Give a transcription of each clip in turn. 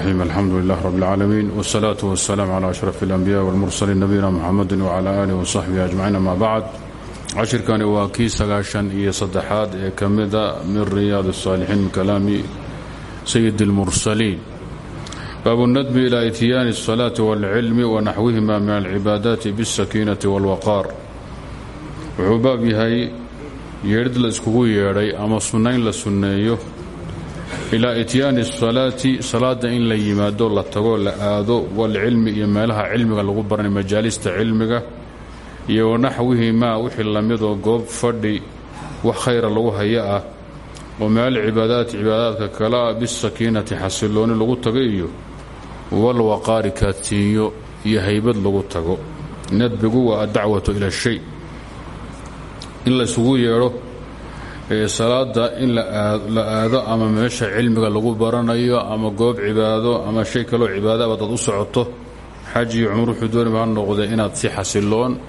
الرحيم الحمد لله رب العالمين والصلاة والسلام على أشرف الأنبياء والمرسلين نبينا محمد وعلى آله وصحبه أجمعين ما بعد cashirkani waa kii sagaashan iyo saddexaad ee ka mida min riyaad الصاalixiin min kalaami sayid اlmursaliin baabu nadmi ilى ityaani الصalaaةi wاlcilmi wanaxwihima min alcibaadaati bالsakiinati wاlwaqaar wuxuu baab yahay yeedhid la iskugu yeedhay ama sunnayn la sunneeyo ilaa ityaani الsalaati salaada in la yimaado la tago la aado walcilmi iyo meelaha cilmiga lagu baranay majaalista cilmiga iyo wanaxwihi maa wixii lamidoo goob fadhi wax khayra lagu haya ah oo meel cibaadaati cibaadaadka kale ah bisakiinati xasilooni lagu tago iyo walwaqaari kaadsiinyo iyo haybad lagu tago. Nadbigu waa addacwatu ila shay. In laysugu yeedho salaada in la aado ama meesha cilmiga lagu baranayo ama goob cibaado ama shay kaloo cibaadaaba dad u socoto xaj iyo cumur wuxuu dooniba ha noqdee inaad si xasiloon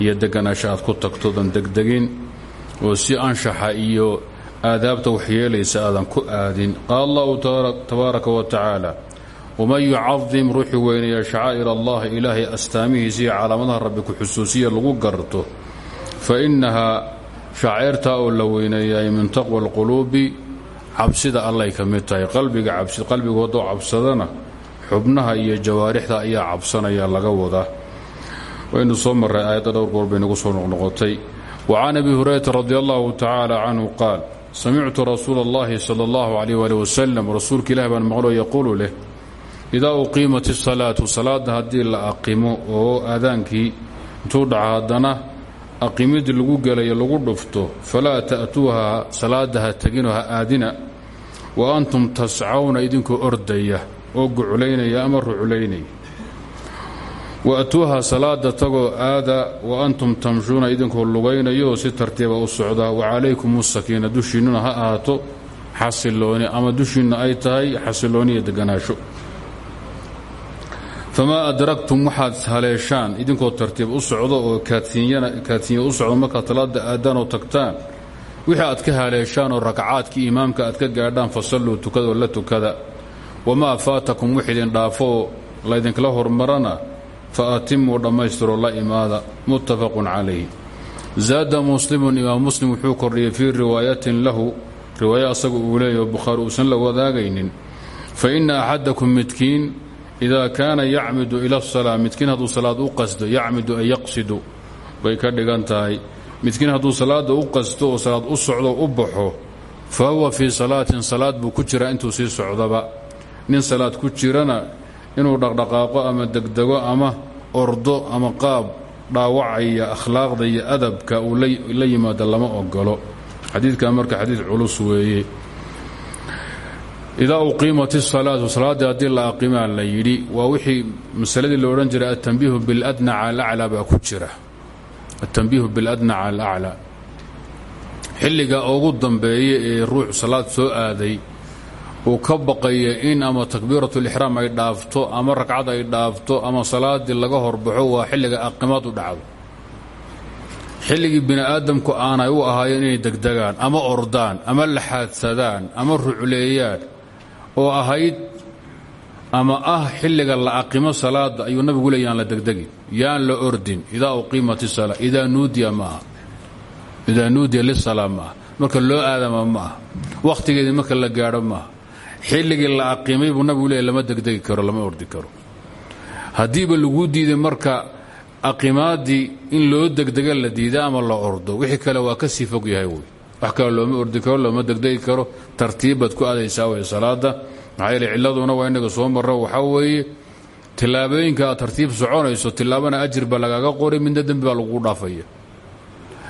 iyo deganaasho aad ku tagtodan degdegin oo si anshaxa iyo aadaabta waxyeelaysa aadan ku aadin. Qaala allahu tabaaraka wa tacaala waman yucadim ruuxii weyneeya shacaa'ir allahi ilaahay astaamihiisa iyo calaamadaha rabbi ku xusuusiya lagu garto fa innahaa shacairtaa oo la weyneeyaay min taqwa alquluubi cabsida allay ka mid tahay. Qalbiga cabsi qalbigu haddoo cabsadana xubnaha iyo jawaarixda ayaa cabsanaya laga wadaa. Waynu soo marray aayadda dhowr goor bay nagu soo noqnoqotay. Wa can abi hurayrata radi allahu qaal samictu rasuula allahi sala allahu calayh waali wasalam rasuulka ilahi baan maqloo yaquulu leh idaa uqiimat isalaatu salaadda haddii la aqimo oo aadaankii intuu dhaca aqimidii lagu gelayo lagu dhufto falaa ta'tuuha salaada ha teginoo ha aadina wa antum tascawna idinkoo ordaya oo guclaynaya ama ruclaynaya waatuuha salaada tagoo aada wa antum tamshuuna idinkoo lugaynayo si tartiiba u socda wacalaykum sakiina dushiinnuna ha ahaato xasilooni ama dushiinna ay tahay xasilooniya deganaasho famaa adragtum waxaad haleeshaan idinkoo tartiib u socdo oo kaadsiinya u socdo markaad salaada aadaanoo tagtaan wixii aad ka haleeshaan oo rakacaadkii imaamka aad ka gaadhaan fasalluu tukadaoo la tukada wamaa faatakum wix idin dhaafoo laydinkala hormarana faatimuu dhammaystiroo la imaada muttafaqun calayh zaada muslimun imaam muslim wuxuu kordhiyey fii riwaayatin lahu riwaayo asaga uu leeyaho bukhaari uusan la wadaagaynin fa inna axadakum midkiin idaa kaana yacmidu ila asalaa midkiin hadduu salaad u qasdo yacmidu ay yaqsidu bay ka dhigan tahay midkiin hadduu salaadda u qasdo oo salaad u socdo u baxo fa huwa fii salaatin salaad buu ku jiraa intuu sii socdaba nin salaad ku jirana inuu dhaqdhaqaaqo ama degdego ama ordo ama qaab dhaawacaya akhlaaqda iyo adabka uu la yimaado lama ogolo xadiidkan marka xadiid culus weeye idaa uqiimat isalaatu salaaddii haddii la aqimaa la yidhi waa wixii masaladii lo odhan jiray atanbiihu biladna cala alaclaa baa ku jira. Atanbiihu biladna cala alaclaa xilliga ugu dambeeya ee ruux salaad soo aaday uu ka baqaya in ama takbiiratulixraam ay dhaafto ama ragcad ay dhaafto ama salaadii laga horbaxo waa xilliga aqimaad u dhacdo. Xilligii bini aadamku aanay u ahaayeen inay degdegaan ama ordaan ama laxaadsadaan ama rucleeyaan oo ahayd ama ah xilliga la aqimo salaada ayuu nabigu leey yaan la degdegin yaan la ordin idaa uqiimat isala idaa nuudiya maaha idaa nuudiya lisalaa maaha marka loo aadama ma aha wakhtigeedii marka la gaadho maaha xilligii la aqimay buu nabigu leey lama degdegi karo lama ordi karo. Haddiiba laguu diiday marka aqimaaddii in loo degdega la diida ama la ordo wixii kale waa ka sii fog yahay wey wax kale looma ordi karo looma degdegi karo tartiibbaad ku aadaysaa wey salaada maxaa yeele cilladuna waa inaga soo marro waxaa weeye tillaabooyinka aad tartiib soconayso tillaabana ajir baa lagaaga qoray midna dembi baa lagugu dhaafaya.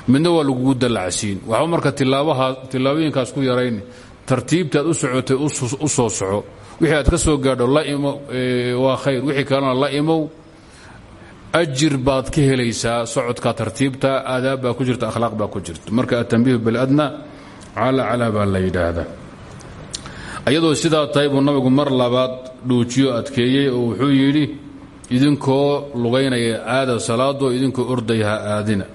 Midna waa lagugu dallacsiin. Waxba marka tillaabooyinkaas ku yarayni tartiibtaad u socotay u soo soco. Wixii aad ka soo gaadho la imo waa khayr. Wixii kalena la imow ajir baad ka helaysaa socodka tartiibta aadaab ku jirta akhlaaq baa ku jirta. Marka atanbiihu biladna cala calaa baa la yidhaahdaa. Ayadoo sidaa tahay buu nabigu mar labaad dhuujiyo adkeeyey oo wuxuu yidhi idinkoo lugaynaya aada salaadoo idinkoo orday aadina.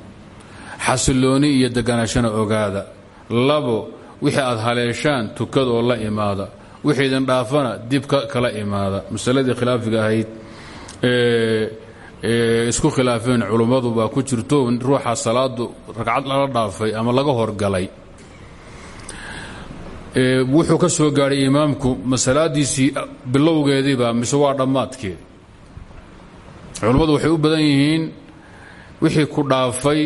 Xasilooni iyo deganaashana ogaada. Labo wixii aad haleeshaan tukad oo la imaada. Wixii idin dhaafana dib kala imaada. Masaladii khilaafiga ahayd isku khilaafeen culummadu baa ku jirto ruuxa salaadu ragcad lala dhaafay ama laga horgalay. Wuxuu ka soo gaadhay imaamku masalaadiisii bilowgeediiba mise waa dhammaadkeedi culummadu waxay u badan yihiin wixii ku dhaafay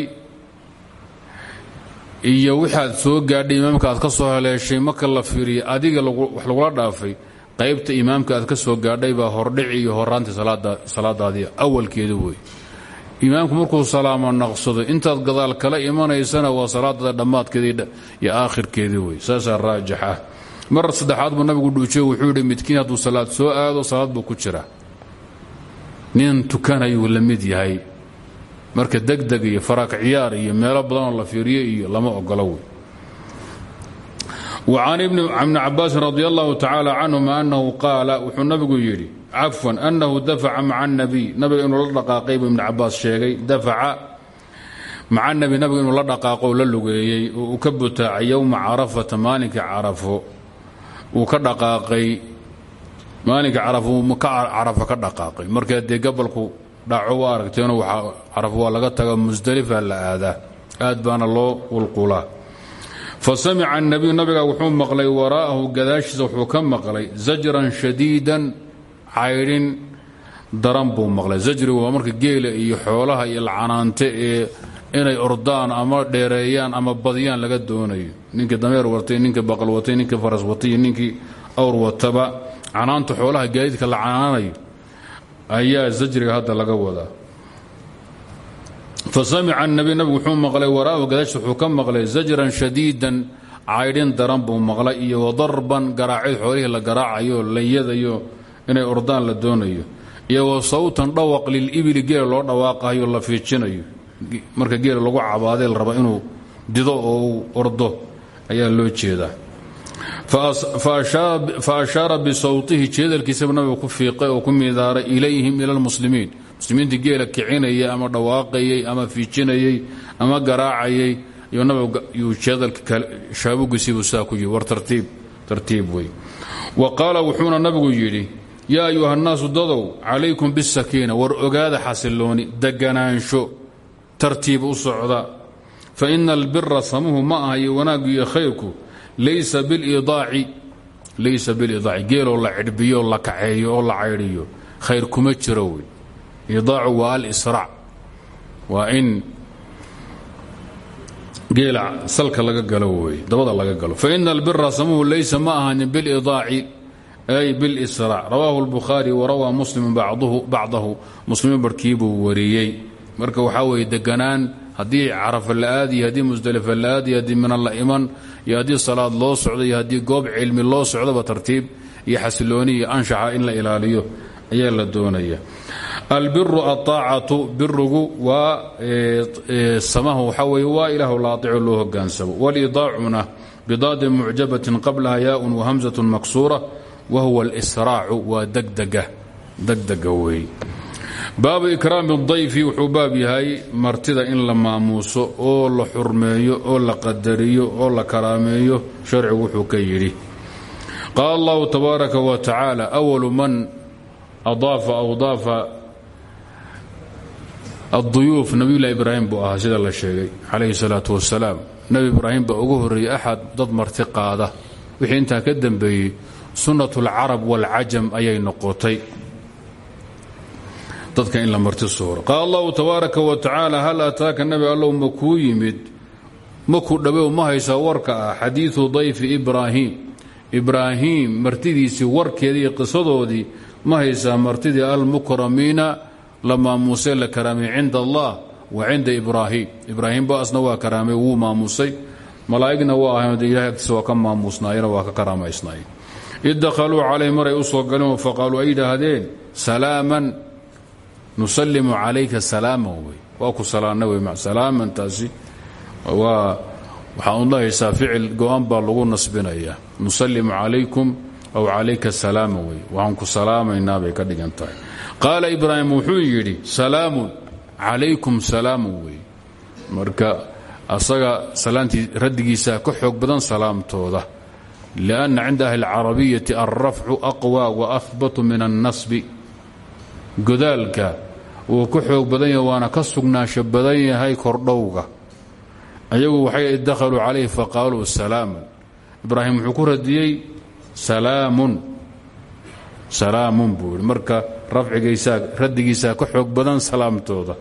iyo wixaad soo gaadhay imaamka aad ka soo haleeshay marka la fiiriya adiga wax lagula dhaafay qaybta imaamka aad ka soo gaadhay baa hordhici iyo horaantii salaadaadii awalkeeda wey. Imaamku markuu salaamo naqsado intaad gadaal kala imanaysana waa salaadada dhammaadkeedii iyo aakhirkeedii wey. Saasaa raajix ah mar saddexaad buu nabigu dhuujiye wuxuu yidhi midkiin hadduu salaad soo aado salaad buu ku jira nin tukanayuu la mid yahay. Marka degdeg iyo faraak ciyaar iyo meelo badanoo la fiiriyo iyo lama ogolo wey وcan ibn cabaasin radi allahu tacaala canhuma anahu qaala wuxuu nabigu yidhi cafwan anahu dafaca maca nabiy nabiga inuu la dhaqaaqay buu ibn cabaas sheegay dafaca maca nabi nabiga inuu la dhaqaaqo la lugeeyey oo uu ka butaacay yowma carafata maalinkai carafo. Uu ka dhaqaaqay maalinkai carafo ka carafo ka dhaqaaqay. Markaa dee gabalku dhaco waa aragteeno waa laga taga musdalifa la aadaa. Aad baana loo qulqulaa fasamica الnabiyu nabiga wuxuu maqlay waraa'ahu gadaashiisa wuxuu ka maqlay zajran shadiidan caydhin daran buu maqlay. Zajrigu waa marka geela iyo xoolaha iyo lacanaante ee inay ordaan ama dheereeyaan ama badiyaan laga doonayo. Ninkii dameer watay ninkii baqal watay ninkii faras watay iyo ninkii awr wataba canaanta xoolaha gaadiidka la canaanayo ayaa zajriga hadda laga wadaa fasamica nabi nabigu wuxuu maqlay waraahu gadaashiis wuxuu ka maqlay zajran shadiidan caydhin daran buu maqlay iyo wadarban garaacid xoolihii la garaacayo layadayo inay ordaan la doonayo. Iyo wa sawtan dhawaq lilibili geela loo dhawaaqayo la fiijinayo. Marka geela lagu cabaadee la raba inuu dido oo uu ordo ayaa loo jeedaa. Fa ashaara bisawtihi jeedalkiisaba nabigu ku fiiqay oo ku muslimiintii geela kicinayay ama dhawaaqayey ama fiijinayey ama garaacayay iyo nabigu yuu jeedalka shaabugiisiibuu saa ku yihi war tartiib tartiib wey wa qaala wuxuuna nabigu yidhi yaa ayuha nnaasu dadow calaykum bisakiina war ogaada xasilooni deganaansho tartiib u socda. Fa ina albira samuhu ma aha iyo wanaaggu khayrku laysa bilidaaci laysa bilidaaci geeloo la cidhbiyo la kaxeeyo oo la caydhiyo khayr kuma jiro wey idaacu waa alisraac waa in geela salka laga galo wey dabada laga galo faina albira samuhu laysa ma ahanin bilidaaci ay bilisraac rawaahu اlbukhaari warawaa muslimu bacdahu muslimiin barhkii buu wariyey marka waxaa weeye deganaan haddii carafa la aadiyo haddii musdalifa la aadiyo haddii mina la iman iyo haddii salaad loo socdo iyo haddii goob cilmi loo socdoba tartiib iyo xasilooni iyo anshaxa in la ilaaliyo ayaa la doonaya albiru aطaacatu birugu waa samaha waxaa weye waa ilaah laaico loo hogaansamo. Walidaacuna bidaadi mucjabatin qablaha yaaun wahamsatu maksuura wahuwa alsraacu waa degdega wey baabu ikraami dayfi wuxuu baab yahay martida in la maamuuso oo la xurmeeyo oo la qadariyo oo la karaameeyo sharcigu wuxuu ka yidhi. Qaala allahu tabaaraka wa tacaala awalu man adaafa awdaafa aduyuuf nabiyullahi ibraahim buu ahaa sida la sheegay. Calayhi salaatu wasalaam nebi ibraahim baa ugu horreeyey axad dad marti qaada. Wixii intaa ka dambeeyey sunnat alcarab waalcajam ayay noqotay. Dadka in la marti suuro. Qaala allahu tabaaraka wa tacaala hal ataaka nabi allow ma kuu yimid? Makuu dhabow ma haysaa warka ah xadiidu dayfi ibraahim. Ibraahim martidiisii warkeedii iyo qisadoodii ma haysaa martidii almukramiina la maamuusay la karaamay cinda allah wa cinda ibraahim. Ibraahim ba asna waa karaamay wuu maamuusay. Malaa'igna waa ahayn ilahay agtiisa waa ka maamuusnaayena waa ka karaamaysnaayeen id dakhaluu calayh maray u soo galeen faqaaluu ay yidhaahdeen salaaman nusalimu calayka salaaman wey waa ku salaana wey salaaman taasi waa waxaan u dhahaysaa ficil go-an baa lagu nasbinayaa. Nusalimu calaykum aw calayka salaam wey waxaan ku salaamaynaa bay ka dhigan tahay. Ibraahim wuxuu yidhi salaamun calaykum salaamun wey. Marka asaga salaamtii raddigiisaa ka xoog badan salaamtooda. Lianna cinda ahli اlcarabiyati aqwa wa ahbatu min alnasbi godaalka wuu ka xoog badan waana ka sugnaansho badan yahay kordhowga. Ayagu waxay dakhaluu calayh faqaaluu salaaman ibraahim wuxuu ku radiyey salaamun. Salaamun buu marka rafcigaysaa raddigiisaa ka xoog badan salaamtooda.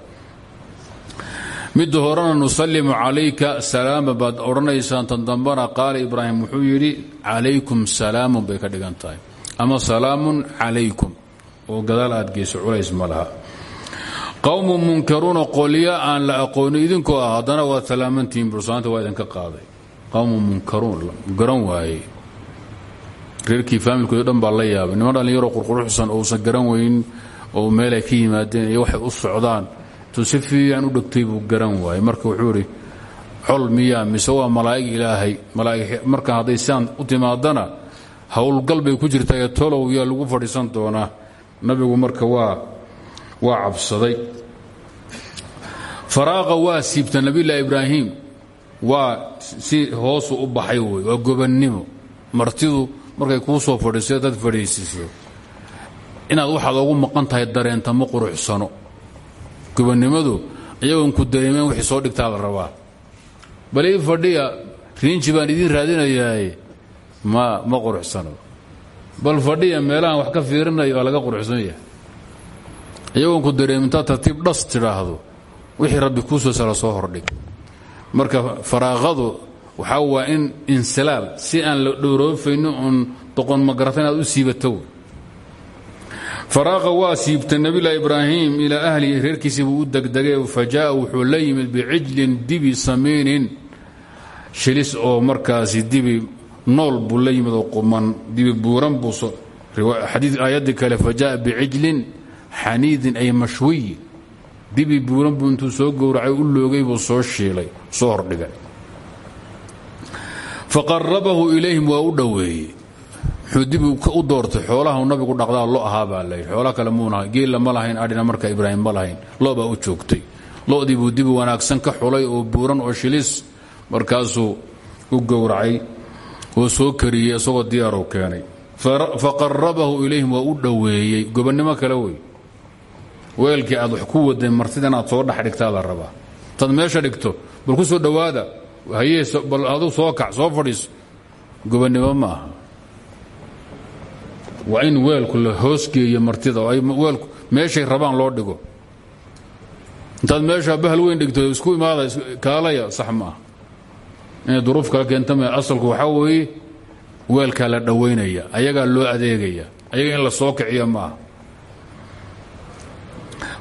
Midda horena nusallimu calayka salaama baad odhanaysaan tan dambana qaala ibraahim wuxuu yidhi calaykum salaamun bay ka dhigan tahay. Ama salaamun calaykum. Oo gadaal aad culays ma laha. Qowmu munkaruuna qolyo la aqoonin idinkoo ah haddana waad salaamantihiin bursaanta waa idinka qaaday. Qowmu munkaruun garan waaye reerkii faamilkooda dhan baa la yaabay. Niman dhallinyaroo qurquruxsan ousan garan weyn oo meelay ka yimaadeen iyo waxay u socdaan intuu si fiican u dhegtay buu garan waayey. Marka wuxuu idhi col miyaa mise malaa'ig marka hadday u timaadana howlgal bay ku jirtaa tolow yaa lagu fadhiisan doonaa. Nabigu marka waa waa cabsaday. Faraaqa waa siibta ibraahim. Waa si hoosu u baxay wey waa martidu markay kuu soo fadhiiso dad fadhiisiiso inaad waxaad ugu maqan tahay dareenta ma quruxsano. Gobannimadu iyagoon ku dareemeen wixii soo dhigtaa la rabaa. Bal fadhiya riinji baan idiin raadinayaaye ma ma quruxsano. Bal fadhiya meelahan wax ka fiirinayo waa laga quruxsan yahay. Iyagoon ku dareemintaa tartiib dhas tidhaahdo wixii rabbi kuu soo sala soo hordhig. Marka faraaqadu waxaa waa in insilaal si aan la dhowroofayno oon doqon magarata inaad u siibato faraaqa waa siibta nabiyulahi ibraahim ilaa ahlihi reerkiisii buu u degdegay wuxuu la yimid bicijlin dibi samiinin. Shilis oo markaasi dibi nool buu la yimid oo quman dibi buuran buu aayaddii kale fa jaaa bicijlin ay mashwiyi. Dibi buuran buu intuu soo gowracay u loogay buu soo shiilay soo hordhigay faqarabahu ilayhim waa u dhoweeyey. Muxuu dibi u doortay xoolaha nabigu dhaqdaa lo ahaa baa xoola kale muunaha geella ma lahayn adhina marka ibraahim ma lahayn lo u joogtay. Lodii buu dibi wanaagsan ka xulay oo buuran oo shilis markaasuu u gowracay oo soo kariyey isagoo diyaaruu keenay. Faqarabahu ilayhim waa u dhoweeyey gobannimo kale wey. Weelkii aad wax ku soo dhex la rabaa. Intaad meesha dhigto bal ku soo dhowaada hayee bal aduu soo kac soo fadhiiso gobannimo ma. Aha waa in weelku la hoosgeeyo martida ay weelku meeshay rabaan loo dhigo. Intaad meesha bahal weyn dhigto isku imaada kaalaya sax ma. Aha inay duruuf kala keenta ma asalku waxaa weeye weelkaa la dhowaynaya ayagaa loo adeegaya ayaga in la soo kiciya ma. Aha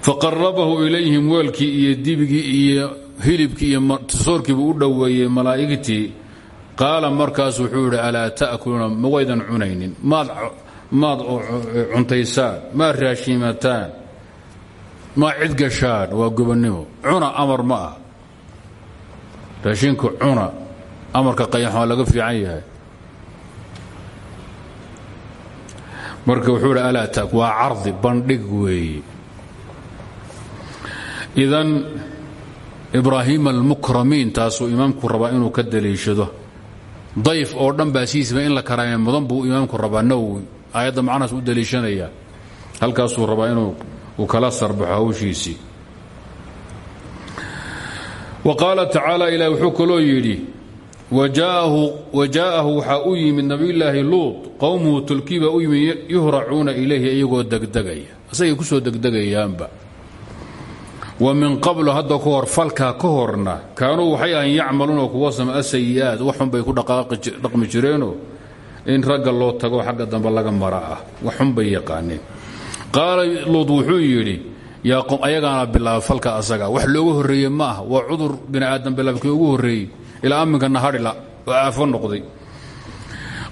faqarabahu ilayhim weelkii iyo dibigii iyo hilibkii iyo soorkiibuu u dhoweeyey malaa'igtii. Qaala markaas wuxuu yidhi alaa ta'kuluuna ma cunaynin. Maad cuntaysaan. Maad raashiimataan maad cid gashaan. Waa gobannimo cuna amar ma ah. Raashinka amarka qayax laga fiican yahay. Marka wuxuu idhi alaa tak waa cardi bandhig weeye idan ibraahiim almukramiin taasuu imaamku rabaa inuu ka daliishado. Dayf oo dhan baa sidiisba in la karaame mudan buu imaamku rabaa nawowi aayadda macnahaas u daliishanaya. Halkaasuu rabaa inuu uu kala sarbaxo hawshiisii. Wa qaala tacaala ilah wuxuu kaloo yidhi wajaa'ahu waxaa u yimid nabiyulaahi luud qowmuhu tulkii baa u yimid yuhracuuna ilayhi iyagoo degdegaya. Asagay ku soo wa min qablu hadda ka hor falkaa ka horna kaanuu waxay ahayn yacmaluuna kuwa sama sayi'aat waxxun bay ku dhaqmi jireenoo in ragga loo tago xagga dambe laga mara ah waxxun bay yaqaaneen qaala luud wuxuu yidhi ayagaana bilaaba falka asaga wax loogu horreeye ma ah waa cudur bini aadam bilaabkii ugu horreeyey ilaa amminkana hadhila oo aafo noqday.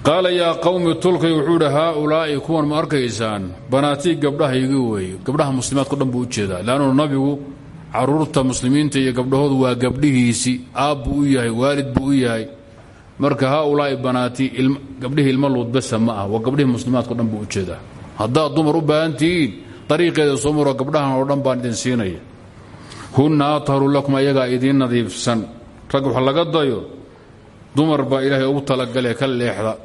Qaala yaa qawmi tulkay wuxuu idhi haaulaa'i kuwan ma arkaysaan banaatii gabdhahaygi weeye gabdhaha muslimaadko dhan buu u jeedaa leannu nabigu carruurta muslimiinta iyo gabdhahoodu waa gabdhihiisii aab u yahay waalid buu u yahay. Marka haaulaa'i banaatii gabdhihii ilmo luudbasa ma ah waa gabdhihii muslimaadko dhan buu u jeedaa. Haddaad dumar u baahan tihiin dariiqeeda soo gabdhahan oo dhan baan idin siinaya. Hunna atharu lakum ayagaa idiin nadiifsan. Rag wax laga dayo dumar baa ilaahay ugu talagalee ka leexda.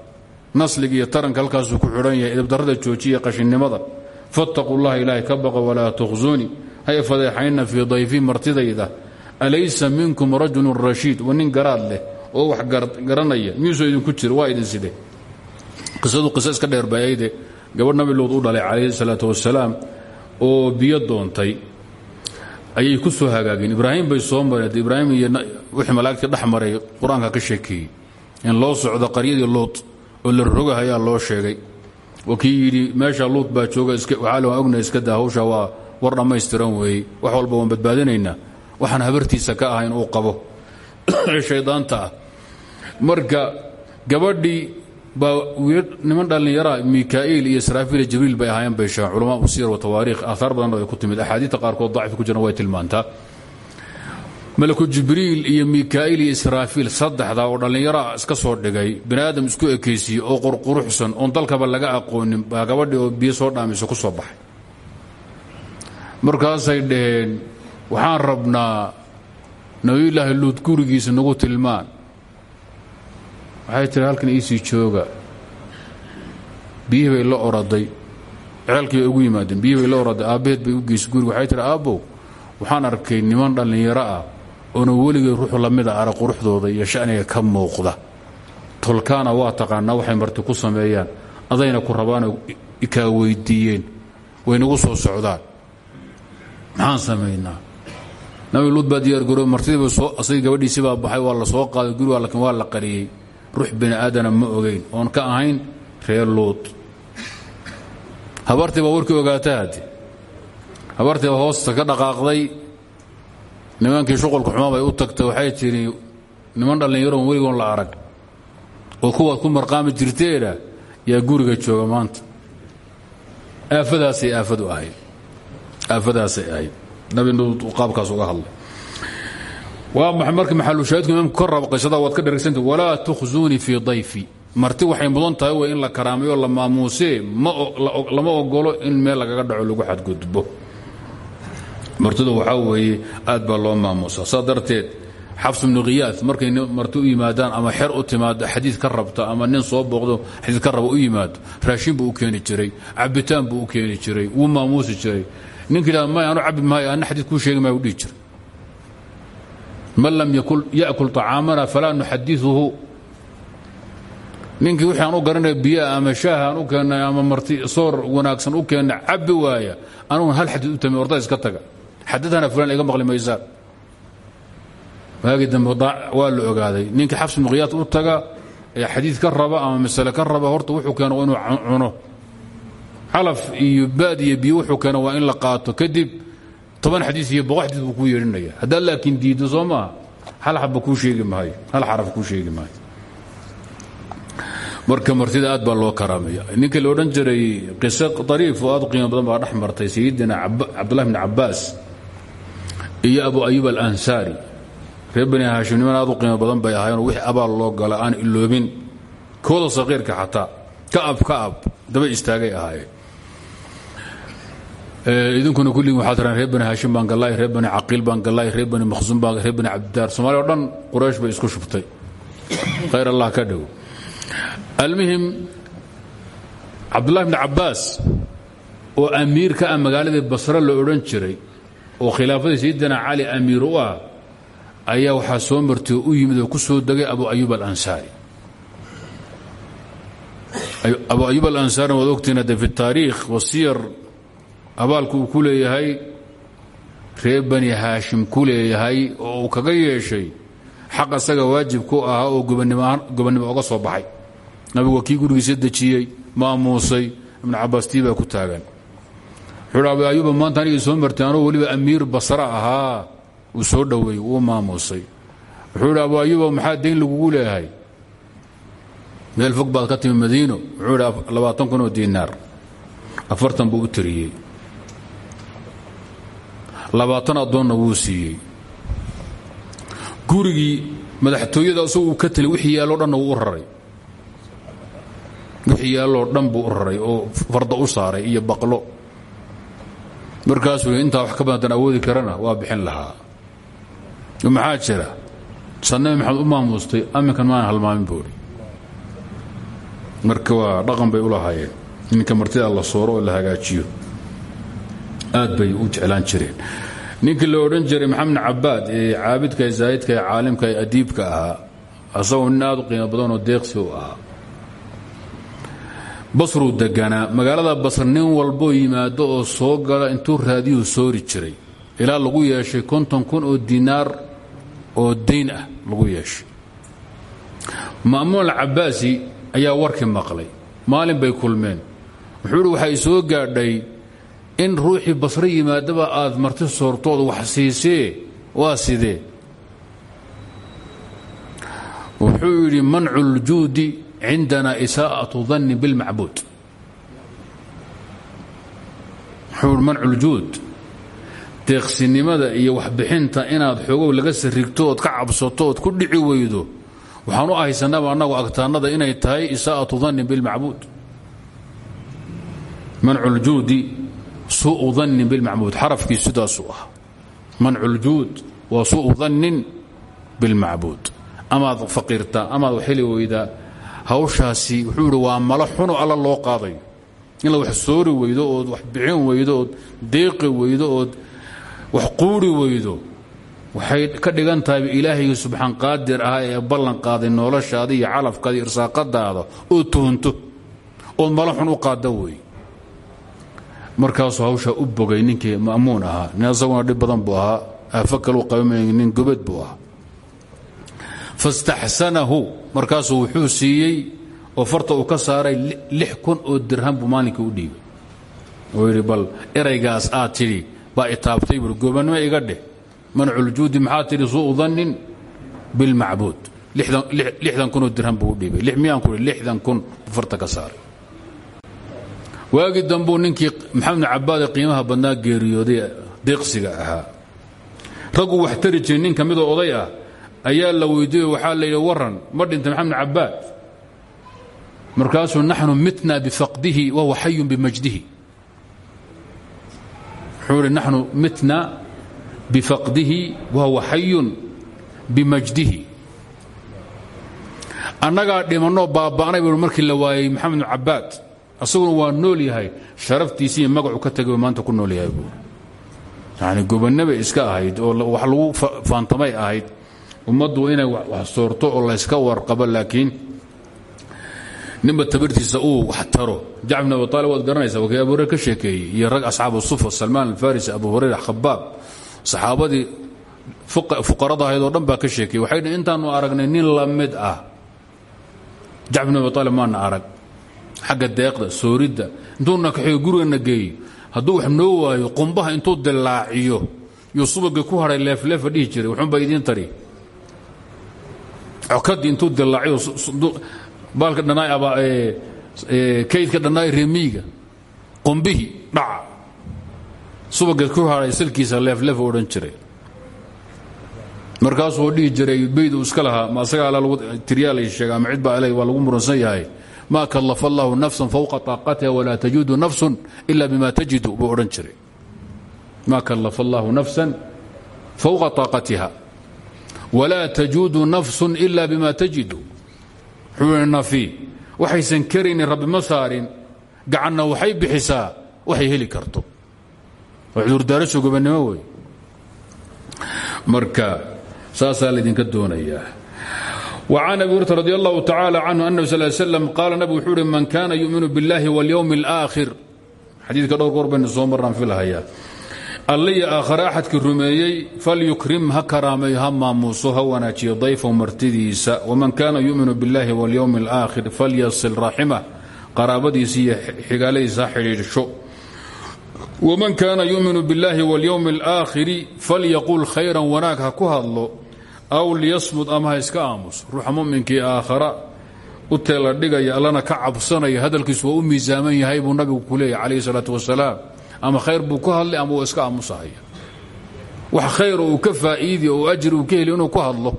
Nasliga iyo taranka halkaasuu ku xidhan yahay idabdarrada joojiya qashinnimada fattaquu llaha ilaahay ka baqa walaa tukhsunii hay fadeexayna fii dayfi martidayda. Alaysa minkum rajulun rashiid wa nin garaad leh oo wax garanaya. Miyuusoo idinku jira waa idin side. Qisadu qiso iska dheer bayayde gabadh nabi luud u dhalay calayhi salaatu wasalaam oo biyo doontay. Ayay ku soo hagaageen. Ibraahim bay soo mareen. Ibraahim iyo wixii malaa'igtii dhex maray qur'aanka ka sheekeeyey. In loo socdo qaryadii luud oo la rogahayaa loo sheegay. Oo kii yidhi meesha luud baa jooga waxaa la iska daa waa war dhammaystiran weeye wax walba waan badbaadinaynaa waxaan habartiisa ka ahayn uu qabo. Ee shaydaanta ah marka gabadhii baa niman dhallinyaraa mikaa'iil iyo israafiil jibriil bay ahaayeen bay sheegaan culamaa siyar wa tawaariikh aahaar badan ay ku timid. Axaadiista qaarkood dacfi ku jirna way tilmaantaa malaku jibriil iyo mikaa'iil iyo israafiil saddexdaa oo dhallinyaraa iska soo dhigay. Bini aadam isku ekaysiiyey oo qurquruxsan oon dalkaba laga aqoonin baa gabadhii oo biyo soo dhaamaysa ku soo baxay markaasay dhaheen waxaan rabnaa nabiyulaahi luud gurigiisa nagu tilmaan waxay tiri halkan iisii jooga biyihii bay la oraday ceelkii ugu yimaadeen biyihii bay la oraday aabbaheed bay u geysay guriga waxay tihi aabbow waxaan arkay niman dhallinyaro ah oona weligay ruuxu lamida arag quruxdooda iyo shaniga ka muuqda tolkaana waa taqaanaa waxay marti ku sameeyaan adayna ku rabaanoo kaa weyddiiyeen waynagu soo socdaan maxaan samaynaa nabi luud baa diyaargaroob martidiiba soo asagii gabadhiisii baa baxay waa la soo qaaday guriga laakiin waa la qariyey. Ruux bini aadana ma ogeyn. Oon ka ahayn reer luud habartii baa warkii ogaata habartii baa hoosta ka dhaqaaqday. Nimankii shuqulka xumaa u tagtay waxay tidhi niman dhallinyaroon weligoon la arag. Oo kuwaad ku marqaami jirteena yaa guriga jooga maanta. Aafadaasay aafadu ahayd aafadaasay ahayd. Nabi nuud qaabkaas uga hadlay. Marka maxalushaahidku imaamku ka raba qisada waad ka dheregsanta walaa tukhzuunii fii dayfi. Marti waxay mudan tahay way in la karaamayo la maamuusee lama ogolo in meel lagaga dhaco lagu xadgudbo. Martidu waxaa weeye aad baa loo maamuusaa. Saa darteed xafs bnu khiyaad markay marti u ama xer u timaado xadiid ka rabta ama nin soo booqdo xadiid ka raba u yimaado raashin buu u keeni jiray cabitaan buu u keeni jiray wuu maamuusi jiray ninka yidhahda may anu cabi maayo anna xadiid kuu sheegi maayo u dhihi jiray man lam yakul طacaamana falaa nuxadiثuhu ninkii wixii aan u garanay biyaa ama shaaha aan u keennay ama marti soor wanaagsan u keennay cabbi waaya anugun hal xadiid u tami orda iska taga. Xadadana fulan iga maqli maysaa. Waagii dambe waa la ogaaday. Ninkii xafs muqyaad u taga ee xadiid ka raba ama masale ka raba horta wuxuu keeno waa inuu cuno calaf iyo baad iyo biyo wuxuu keeno waa in la qaato. Kadib toban xadiis iyo boqol xadiis buu kuu yeedhinaya haddaad laakiin diiddo soo hal xabba kuu sheegi maayo. Hal xaraf kuu sheegi maayo. Marka martida aad baa loo karaamaya ninka la odhan jiray qiso ariif oo aad u badan baa dhex sayidina cabdullahi bni cabbaas iyo abu ayub alansaari. Reer bani haashim niman aad u badan bay ahaayeenoo wixii abaal loo gala iloobin kooda saqiirka xataa. Kaab kaab daba istaagay ahaayeen idinkuna kulligin waxaa tiraan reer bani haashim baan gallaay reer bani caqiil baan gallaay reer bani makhsuum baan reer bani cabdidaar soomaaliya o dhan quraysh bay isku shubtay. Khayr allah ka dhow. Almuhim cabdullahi bni cabbaas oo amiir ka ah magaaladii basre la jiray oo khilaafadii sayidina cali amiir u ah ayaa waxaa soo martay u yimid ku soo degay abu ayub alansaari. Abu ayub alansaarina waad ogtiin hadde taariikh wasiyar abaalku uu ku leeyahay reer bani haashim ku leeyahay oo uu kaga yeeshay xaq asaga waajib ku ahaa oo gobannimo oga soo baxay. Nabigu waa kii gurigiisa dejiyey maamuusay ibnu cabbaas tii ku taagan. Wuxuu ayuba maanta anigii soo martay anuu weliba amiir basra ahaa uu soo dhoweey wuu maamuusay. Wuxuu idhi maxaa dayn lagugu leeyahay? Meel fog baad ka timi madiino. Wuxuu idhi kun oo diinaar afartan buu u labaatan addoonna wuu siiyey. Gurigii madaxtooyada isagu uu ka tali wixii yaalloo dhanna wuu raray. Wixii yaalloo dhan buu raray oo farda u saaray iyo baqlo. Markaasuu intaa wax ka badantan awoodi karana waa bixin lahaa. Maxaa jira? Sa nabi maxamed u maamustay aminkan maana halmaamin buuri marka waa dhaqan bay u lahaayeen. Ninka martida la sooro oo la hagaajiyo aad bay u jeclaan jireen. Ninkii la odhan jiray maxamed cabaad ee caabidka zaahidka ee caalimka ee adiibka ahaa asagoo nin aad u qiimo badanoo deeqsi u ahaa. Basruu deganaa magaalada basr nin walboo yimaado oo soo gala intuu raadiyuu soori jiray ilaa lagu yeeshay konton kun oo dinaar oo dayn ah lagu yeeshay. Ma'muun alcabaasi ayaa warkii maqlay maalin bay kulmeen. Wuxuu ihi waxay soo gaadhay in ruuxii basre yimaadaba aad marti soortood wax siisee? Waa sidee? Wuxuu yidhi mancu ljuudi cindana isaa'atu danni bilmacbuud wuxuu yidhi mancu ljuud deeqsinimada iyo waxbixinta inaad xoogow laga sarrigto ka cabsato ood ku dhici weydo waxaan u ahaysanaba annagu agtaannada inay tahay isaa'atu danni bilmacbuud mancu ljuudi suu dannin bilmacbuud xarafkii sidaasuu ah mancu ljuud waa suu dannin bilmacbuud amaad faqiirtaa amaad xili weydaa hawshaasi wuxuu waa malo xuno alla loo qaadayo. In la wax soori weydo ood wax bixin weydo ood deeqi weydo ood wax quuri weydo waxay ka dhigan tahay ilaahayga subxaan qaadir ahaa ee ballan qaaday noloshaada iyo calafkaada iyo oo tuhunto ood malo xun u qaada wey markaasuu hawshaa u bogay ninkii ma'muun ahaa. Nin asaguna dhib badan buu ahaa. Aafo kaleu qabamay nin gobed buu ahaa. Fastaxsanahu. Markaasuu wuxuu siiyey oo farta uu ka saaray lix oo dirham buu maalinkii u dhiibay. Oo yidhi bal eraygaas aad tidhi baa itaabtay buui gobannimo iga dheh. Manculjuudi maxaa tidhi suu dannin bilmacbuud lixdan kunoo dirham buu u dhiibay. Miyaan ku lixdan kun farta ka saaray waagii dambuu ninkii maxamed cabaade qiimaha badnaa geeriyooday deeqsiga ahaa. Ragguu wax tari jiray nin ka midoo oday ah ayaa la weydiiye waxaa la yidhi waran ma dhinta maxamed cabaad markaasuu naxnu mitna bifaqdihi wahuwa xayun bimajdihi. Wuxuu ihi naxnu mitna bifaqdihi wahuwa xayun bimajdihi. Annagaa dhimanoo baaba'nay buu markii la waayey maxamed cabaad asaguna waa nool yahay sharaftiisii magacu ka tagay maanta ku nool yahay yani gobannabay iska ahayd oo wax lagu faantamay ahayd ummaddu inay wax soorto oo layska warqabo laakiin ninba tabartiisa uu wax taro. Jacfar bin abi taalib waad garanaysa waa kii abu hurayr ka sheekeeyey iyo rag asxaabu sufa salmaan alfarisi abu hurayra khabaab saxaabadii fuqarada ahayd oo dhan ka sheekeeyey. Waxay intaanu aragnay nin la mid ah. Jacfar bin abi maana arag xagga deeqda sooridda intuuna kaxeeyo gurigana geeyo. Hadduu wax noo waayo qumbaha intuu dilaaciyo yuu subagii ku hadhay leefleefa dhihi jiray wuxuunbaa idiin tari. Cokadii intuu dilaaciyo baalka dhannaay kaydka dhannaay remiiga qumbihii dhaca. Subagii ku hadhay salkiisa leefleefa odhan jiray. Markaasuu dhihi jiray beyd uu iska lahaa ma asaga lagu tiryaa lay sheega baa aleh waa lagu muransan yahay ma kalafa allahu nafsan fowqa طaaqatiha walaa tajidu nafsun ila bima tajidu buu odhan jiray. Ma kalafa allahu nafsan fowqa طaaqatiha walaa tajuudu nafsun ila bima tajidu. Nafi waxaysan karaynin rabbi ma saarin gacanna waxay bixisaa waxay heli karto. Cudurdaarasho gobannimo wey marka saasaa laydinka doonayaa وعن أبي هريرة رضي الله تعالى عنه أنه صلى الله عليه وسلم قال نبي وxuu من كان يؤمن بالله واليوم الآخر xadiidka dhowr goor baynu soo marraan filhayaa alliya aakhare axadkii rumeeyey falyukrim ha karaameeyo ha maamuuso ha wanaajiyo dayfahu martidiisa waman kaana yu'minu biاllahi waاlyowmi اlآakhir falyasil raximah qaraabadiisa iyo xigaaladiisa ha xidhiidhsho waman kaana yu'minu biاllahi waاlyowmi اlآakhiri falyaqul khayran wanaag ha ku hadlo aw liyasmud ama ha iska aamus. Ruuxa muminkii aakhara u teela dhigaya allana ka cabsanaya hadalkiisu waa u miisaaman yahay buu nabigu ku leeyahy calayhi salaatu wasalaam. Ama khayr buu ku hadlay ama uu iska aamusahaya? Wax khayra uu ka faa'iidi oo ajri uu ka heli inuu ku hadlo.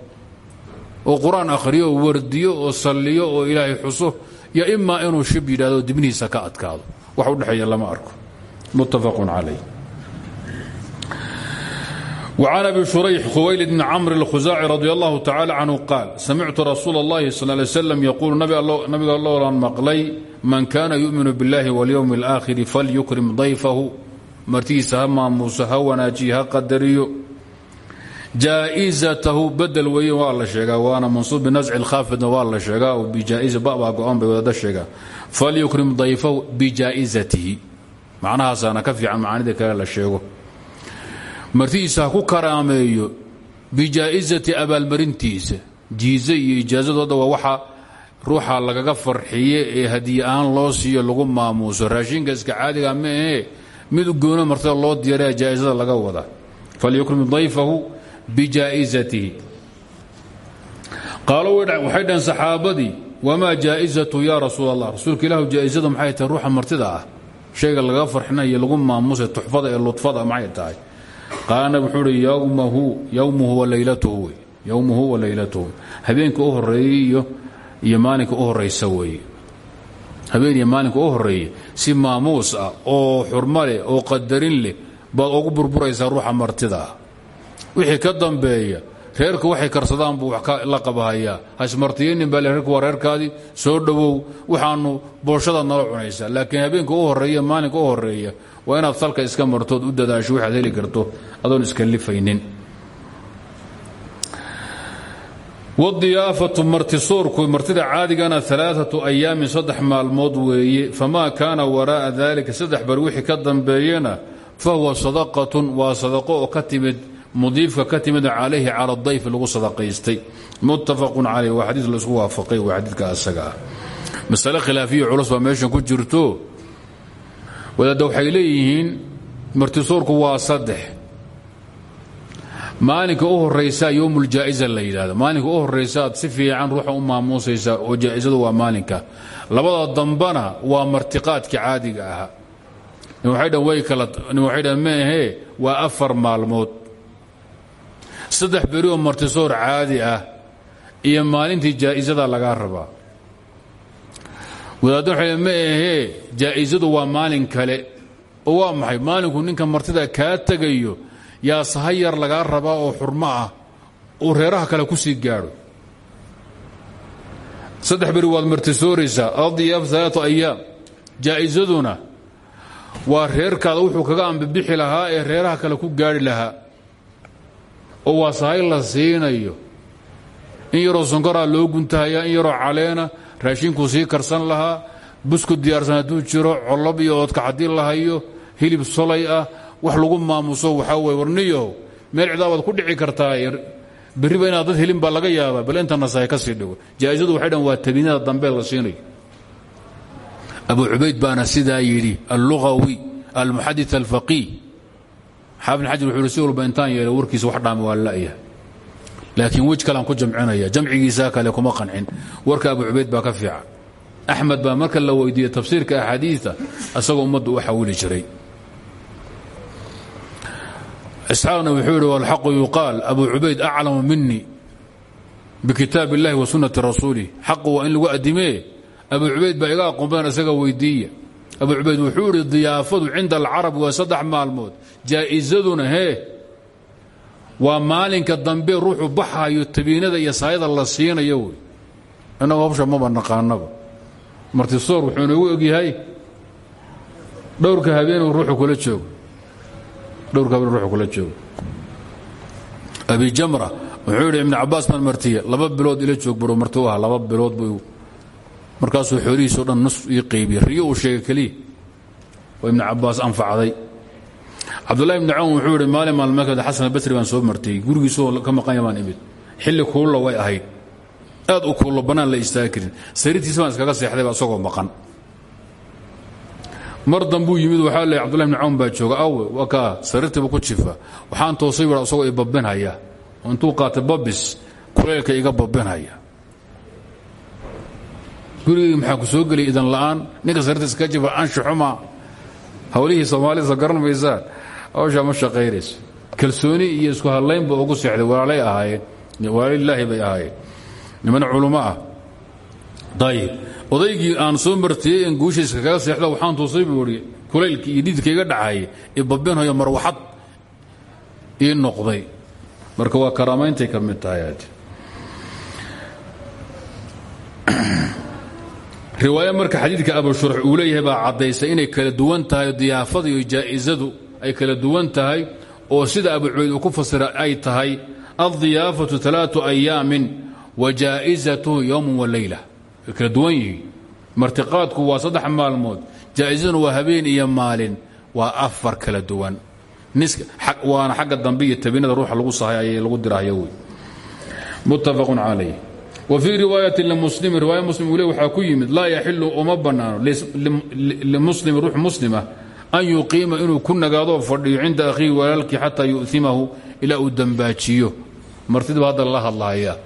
Oo qur'aan akhriyo oo wardiyo oo salliyo oo ilaahay xuso yo imaa inuu shib yidhahdo ka adkaado. Wax u dhexeeya lama arko. Muttafaqun calayh وعن أبي شريح خويلد بن عمرو الخزاعي رضي الله تعالى عنه قال سمعت رسول الله صلى الله عليه وسلم يقول نبي الله, نبي الله مقلي من كان يؤمن بالله واليوم الآخر فليكرم ضيفه martigiisa ha maamuuso ha wanaajiye ha qadariyo jaaizatahu bedel weeye waa la sheegaa waana mansuub binasci lkhaafidna waa la sheegaa oo bijaa'iza babaa go-aan bay wadada sheegaa falyukrim dayfahu bijaa'izatihi macnahaasaana ka fiican macaanida kale la sheego martidiisa ha ku karaameeyo bijaa'izati abaalmarintiisa. Jiize iyo ijaazadooda waa waxa ruuxa lagaga farxiye ee hadiye loo siiyo lagu maamuuso. Raashinka iska caadiga ma ahee? Mid goono martada loo diyaaraya jaa'izada laga wada. Falyukrim dayfahu bijaa'izatihi qaalo waxay dhaheen saxaabadii wamaa jaa'izatu yaa rasuul allah rasuulka ilaahu jaa'izada maxay ruuxa martida ah. Shayga laga farxinayo lagu maamuusay tuxfada ee ludfada maxay tahay qaala nabig wuxuu yowmahu yowmuhu wa laylatuhu wey. Yowmuhu wa laylatuhu. Habeenka u horeeyey iyo maalinka u horaysa weeye habeen iyo maalinka u horeeye si maamuus ah oo xurmo leh oo qadarin leh baad ugu burburaysaa ruuxa martida. Wixii ka dambeeya reerku waxay karsadaan buu la qabahayaa. Hasmartiyeynin baa reerku waa reerkaadii soo dhowow waxaanu booshadaad nala cunaysaa. Laakiin habeenka u horreeya maalinka u horreeya waa inaad salka iska martood u dadaasho waxaad heli karto. Adoon iska lifaynin. Wadiyaafatu martisoorku martida caadigana alaaatu ayaamin saddex maalmood weeye. Famaa kaana waraa'a dalika saddex bar wixii ka dambeeyana fahuwa sadaqatun waa sadaqo oo ka timid mudiifka ka timid calayhi cala dayf lagu sadaqaystay. Muttafaqun caleyh waa xadiis la isku waafaqay waa xadiidka asaga ah. Masale khilaafiya culus baa meeshan ku jirto. Wadaadda waxay leeyihiin martisoorku waa saddex. Maalinka u horaysa yowmuljaa'iza la yidhahdo maalinka u horaysaad si fiican ruuxa u maamuusaysaa oo jaa'izadu waa maalinka. Labada dambana waa martiqaadka caadiga ahaa. Waxay dhan way kala waxay dhan meahee waa afar maalmood saddex beri oo martisoor caadi ah iyo maalintii jaa'izada lagaa rabaa. Wadaadda waxay ma ahee jaa'izadu waa maalin kale. Oo waa maxay? Maalinku ninka martida kaa tegayo yaa sahay yar lagaa rabaa oo xurmo ah uu reeraha kale ku sii gaadho. Saddex beri waad martisooraysaa adiyaaf alaatu ayaam. Jaa'izaduna waa reerkaada wuxuu kaga ambibixi lahaa ee reeraha kale ku gaadhi lahaa oo waa sahay la siinayo. In yaroo sonkoraa loo guntahayaa in yaroo caleena raashinkuu sii karsan lahaa busku diyaarsan hadduu jiro collob iyo oodka haddii la hayo hilib solay ah wax lagu maamuso waxaa weye warniyahow meel cidaabaad ku dhici kartaa berriba inaad dad helin baa laga yaabaa bal inta nasahay ka sii dhigo jaa'izadu waxay dhan waa tabinada dambe la siinayo. Abu cubayd baana sidaa yidhi allugawi almuxadit alfaqiih xaafin xajar wuxuu si walba intaan yeelay warkiisa wax dhaama waa la'yahay laakiin wej kalean ku jamcinaya jamcigiisa kale kuma qancin. Warka abu cubayd baa ka fiican. Axmed baa marka la weydiiyey tafsiirka axaadiita asagoo ummadda u xawili jiray. Isxaaqna wuxuu yidhi walxaqu yuqaal abu cubayd aclamu minii bikitaab illahi wa sunnati rasuulih xaqu waa in lagu adimee abu cubayd baa iga aqoon badan isaga abu cubayd wuxuu idhi diyaafadu cinda alcarab waa saddex maalmood. Jaa'izaduna hee waa maalinka dambe ruuxu baxayo tabiinada iyo saayada la siinayo wey. Innagu hawsha maba naqaanaba martisoor wuxuu inoogu egyahay dhowrka habeenuu ruuxu kula joogo. Dhowrka habeen ruuxu kula joogo. Abi jamra wuxuu yidhi ibnu cabbaas baan martiya laba bilood ila joog baro marti u ahaa laba bilood buu markaasuu xoolihiisao dhan nus ii qaybiyey riyo uu sheegay keliya. Oo ibnu cabbaas anfacday. Cabdullahi ibni cawn wuxuu yidhi maalin maalmeed xasan albasri baan soo martay gurigiisoo ka maqanya baan imid. Xilli kuulla way ahayd. Aad u kuullo bannaan la istaagi karin. Sariirtiisa baan iskaga seexdayba isagoo maqan. Mar dambuu yimid waxaa leey cbdullahi ibni cawn baa jooga. Awe waa kaa ku jifa. Waxaan toosay baa isagoo i babbinhaya. Intuu qaatay iga babbinhaya gurigii maxaa ku soo geliyay idan la'aan? Ninka sariirta iska jifa anshaxuma hawlihii soomaalida garan maysaan hawshaa ma shaqaynayso. Kalsooni iyo isku hadlaynba ugu seexday. Walaalay ahaayeen. Walaalilaahi bay ahaayeen. Niman culummo ah. Ayib odaygii aan soo martiyey in guushiiska kaga seexda waxaan tuusay buu ihi kulaylkii iyo dhididka iga marwaxad ii noqday. Marka waa karaameyntay ka mid tahay riwaaya marka xadiidka abushurx uu leeyahay baa caddaysay inay kala duwan tahay diyaafada iyo jaa'isadu ay kala duwan tahay oo sida abu cubayd uu ku fasira ay tahay aldiyaafatu alaau ayaamin wa jaa'izatuhu yowman wa leyla way kala duwan yihiin. Martiqaadku waa saddex maalmood jaa'izaduna waa habeen iyo maalin waa afar kala duwan. Waana xagga dambe iyo tabinada ruuxa lagu sahay ayay lagu dirahyo wey. Muttafaqun calayh wa fii riwaayati limuslimi riwaaya muslim uu le waxaa ku yimid laa yaxilu uma bannaano limuslimi ruux muslima an yuqiima inuu ku nagaadoo fadhiyo cinda akhiihi walaalkii xataa yu'imahu ilaa uu dambaajiyo. Martidiba hadda lala hadlahaya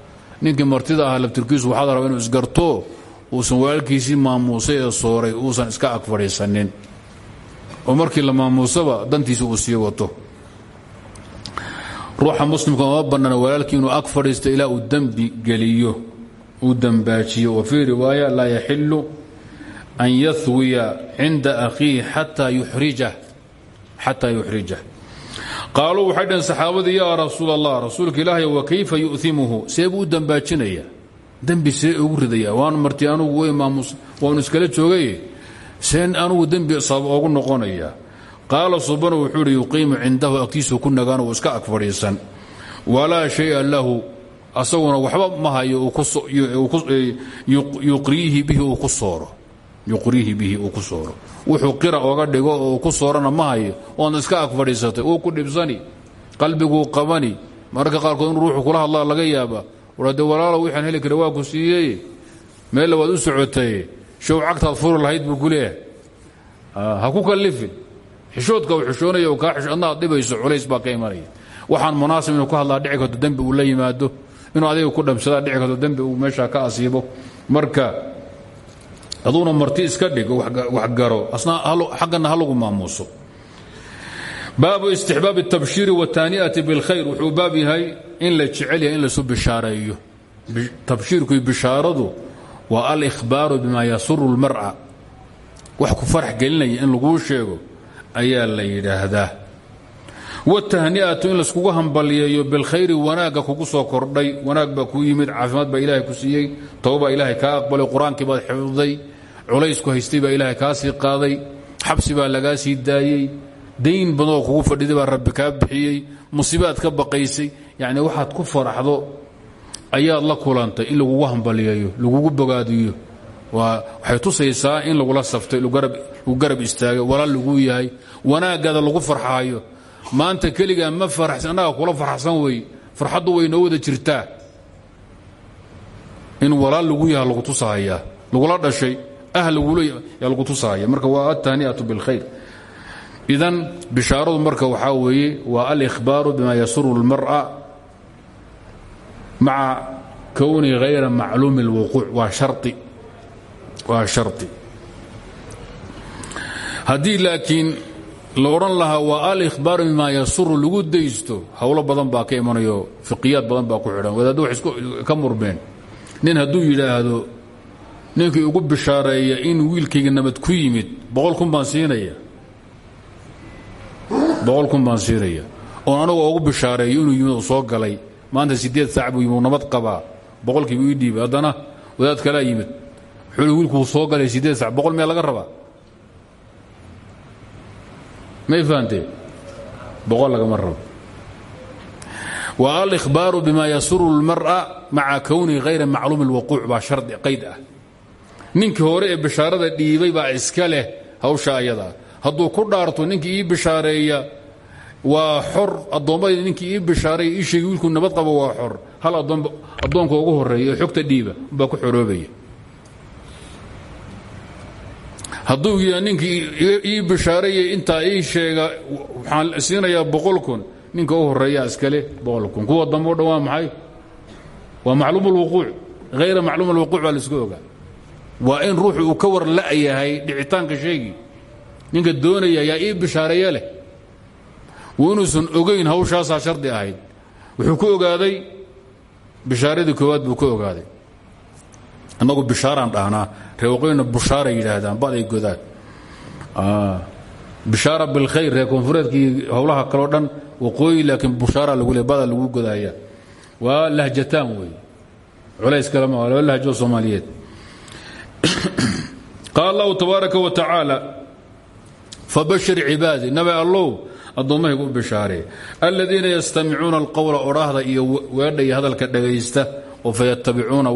ninkii martida ahaa laftirkiisu waxaad raba inuu isgarto uusan walaalkiisii maamuusay ee sooray uusan iska ag fadhiisanin. Oo markii la maamuusaba dantiisa uu sii wato. Ruuxa muslimka uma uu dembaajiyo wa fii riwaaya laa yaxilu an yahwiya cinda akhiihi xataa yuxrijah qaaluu waxay dhaheen saxaabadii yaa rasuul allah rasuulka ilaahay wa kayfa yu'imuhu see buu u dembaajinaya dembi see ugu ridaya. Waan marti anugu waanu iskala joogay seen anugu dembi sabab oogu noqonaya. Qaala subanu wuxuu idhi yuqiimu cindahu agtiisuu ku nagaan uu iska ag fadhiisan. Shaya lahu asaguna waxba ma hayo yuqriihi bihi uu ku sooro. Ku wuxuu qira oga dhigo oo ku soorana ma hayo oona iska ag fadhiisatay. Ku dhibsani qalbiguu qabani. Mararka qaarkood in ruuxu kula hadlaa laga yaaba. Warade walaalow wixaan heli kara waa ku siiyey. Meella u socotay. Show cagtaad furi lahayd buu ku leeyahay. Ha ku kallifin. Xishoodka uu xishoonaya kaa xisho adna aad dhibayso culays baa ka imanaya. Waxaan munaasib inuu ka hadlaa dhici karto dembi uu la yimaado inuu adiga ku dhamsadaa dhici karto dembi uu meeshaa ka asiibo marka aduuna marti iska dhig wax garo asna xaggana ha lagu maamuuso baabu istixbaab الtabshiiri wاtaani'ati bاlkhayr wuxuu baab yahay in la jecel yahay in lasu bishaareeyo tabshiirku bishaaradu waa alihbaaru bima yasuru اlmar'a wax ku farax gelinaya in laguu sheego ayaa la yidhaahdaa wاtahni'atu in laiskugu hambalyeeyo bilkhayri wanaagga kugu soo kordhay. Wanaag baa kuu yimid caafimaad baa ilaahay ku siiyey toba baa ilaahay kaa aqbalay qur'aankii baad xifday culaysku haystay baa ilaahay kaa sii qaaday xabsi baa lagaa sii daayey dayn badoo kugu fadhiday baa rabbi kaa bixiyey musiibaad ka baqaysay. Yacni waxaad ku faraxdo ayaad la kulantay in lagugu hambalyeeyo lagugu bogaadiyo. Waxay tusaysaa in lagula saftay lagu garab istaagay walaal laguu yahay wanaagaada lagu farxaayo maanta keligaa ma faraxsan annaga kula farxsan wey farxaddu way noo wada jirtaa. In walaal lagu yaha lagu tusahayaa lagula dhashay ah lagulyaa lagu tusahaya marka waa ataani'atu bilkhayr idan bishaaradu marka waxaa weeye waa alihbaaru bima yasuru اlmar'a maca kowni hayra macluumi اlwuquuc waa hari waa shari haddii laakiin la odhan lahaa waa alihbaaru bima yasuru lagu daysto. Howlo badan baa ka imanayo fiqiyaad badan baa ku xidhan. Wadaaddo wax ka murmeen. Nin hadduu yidhaahdo ninkii ugu bishaareeya in wiilkayga nabad ku yimid boqol kun baan siinaya. Boqol kun baan siinaya. Oon anagoo ugu bishaareeyo inuu yimid soo galay maanta siddeed saac buu yimid uu nabad qabaa. Boqolkiibu ii dhiibay haddana wadaad kalaa yimid. Wuxuu wiilkuu soo galay siddeed sac boqol miyaa laga rabaa may fahamtee boqol lagama rabo wa alihbaaru bima yasuru اlmar'a maca kownihi hayra macluumi اlwaquuc baa shardi qayd ah ninkii hore ee bishaarada dhiibay baa iska leh hawsha ayadaa hadduu ku dhaarto ninkii ii bishaareeya waa xor addoommadii ninkii ii bishaareeya ii sheegi wiilkuu nabad qabo waa xor hal addoonka ugu horreeya ee xogta dhiiba baa ku xoroobaya hadduu yidhaa ninkii ii bishaareeya intaa ii sheega waxaan siinayaa boqol kun. Ninka u horeeyaa iskale boqol kun. Kuwa dambe o maxay? Waa macluum اlwuquuc hayra macluum اlwuquuc baa la isku ogaa. In ruuxu uu ka war la'yahay dhicitaanka sheegii. Ninka doonaya yaa ii bishaareeye leh. Waa inuusan ogayn hawshaasaa shardi ahayd wuxuu ku ogaaday bishaaradii koowaad buu ka ogaaday annagu bishaaraan dhahnaa. Reewaqooyna bushaaray yidhaahdaan baday godaan bishaara bilkhayr reer koonfureedkii howlaha kaleo dhan waqooyi laakiin bushaara lagu le lagu godaya waa lahjataan wey culays kale ma laba lahjo soomaaliyeed. Qaal allahu wa tacaala fabashir cibaadi. Nabi allow addoomahaygu u bishaaree aladiina yastamicuuna alqowla odhaahda iyo weedha hadalka dhagaysta oo fayatabicuuna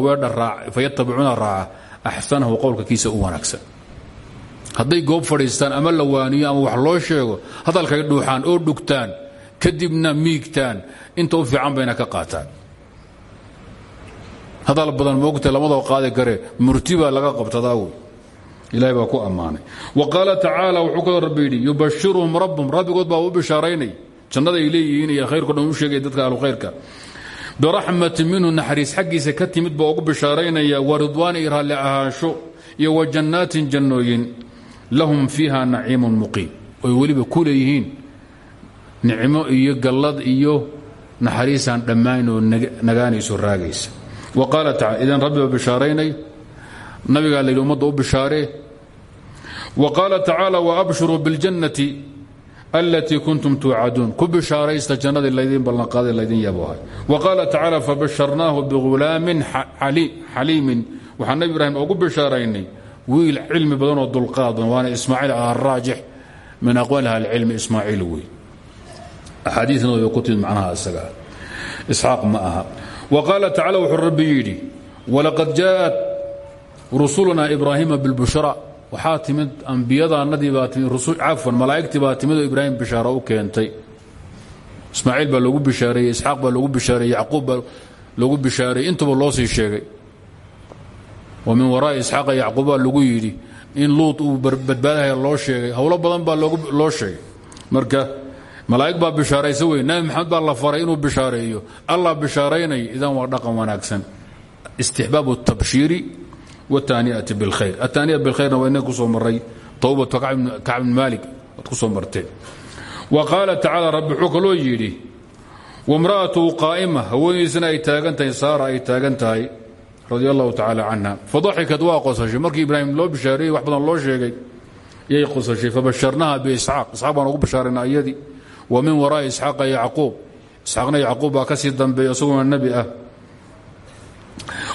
raaca axsanahu qowlka kiisa u wanaagsan. Hadday goob fadhiistaan ama la waaniyo ama wax loo sheego hadalkay dhuuxaan oo dhugtaan kadibna miigtaan inta u fiican bayna ka qaataan. Hadal badan moogta lamadoo qaadi kare murti baa laga qabtadaa wey. Ilahay baa ku ammaanay. Wa qaala tacaala wuxuu kaloo rabbi yidhi rabbum rabbigood baa u bishaaraynay jannaday leeyihiin iyo khayrko dhan u sheegay dadka ahlukhayrka biraxmatin minhu naxariis. Xaggiisa ka timid baa ugu bishaaraynaya wa ridwaan iyo raalli ahaansho iyo wa jannaatin jannooyin. Lahum fiiha naciimun muqiim. Oy weliba ku leeyihiin nicmo iyo gallad iyo naxariisaan dhammayn oo nagaanayso raagaysa. Wa qaala tacala idan rabbi baa bishaaraynay nabigaa layidhi ummadda u bishaaree wa qaala tacaala waabshiruu biاljannati alatii kuntum tuucaduun ku bishaaraysta jannadii laydin ballanqaaday laydin yabohay wa qaala tacaala fabasharnaahu bihulaamin xaliimin waxaa nebi ibraahim ugu bishaaraynay wiil cilmi badan oo dulqaad badan waana ismaaciil araajix min aqwaali ahlicilmi ismaaciil wey axaadiina way ku timid macnaha isaga isxaaq ma aha wa qaala tacala wuxuu rabbi yidhi walaqad jaaءat rusuluna ibraahima bilbushra waxaa timid ambiyadaanadii baa timid cafwan malaa'igtii baa timid oo ibraahim bishaaro u keentay. Ismaaciil baa loogu bishaareeyey isxaaq baa loogu bishaareeyey yacquub baa loogu bishaareeyey intuba loo sii sheegay. Wa min waraa'i isxaaqa yacquub baa lagu yidhi in luut uu badbaadahaya loo sheegay howlo badan baa loo sheegay. Marka malaa'ig baa bishaaraysa wey nabi maxamed baa la faray inuu bishaareeyo. Allah bishaaraynay idan waa dhaqan wanaagsan. Istixbaabu tabshiiri wataaniyati bilkhayr. Ataaniya bilkhayrna waa inag ku soo maray towbatu kacb bn maalik. Waad ku soo marteen. Wa qaala tacaala rabbi wuxuu kaloo yidhi wamra'atuhu qaa'ima haweenaysana ay taagan tahay saara ay taagan tahay radi allahu tacaala canha fadaxikat waa qosashay. Markii ibraahim loo bishaareeyey wax badan loo sheegay yay qosashay. Fabasharnaha biisxaaq. Isxaaq baan ugu bishaarayna iyadii. Wa min waraa'i isxaaqa yacquub. Isxaaqna yacquub baa ka sii dambeeya isaguna nebi ah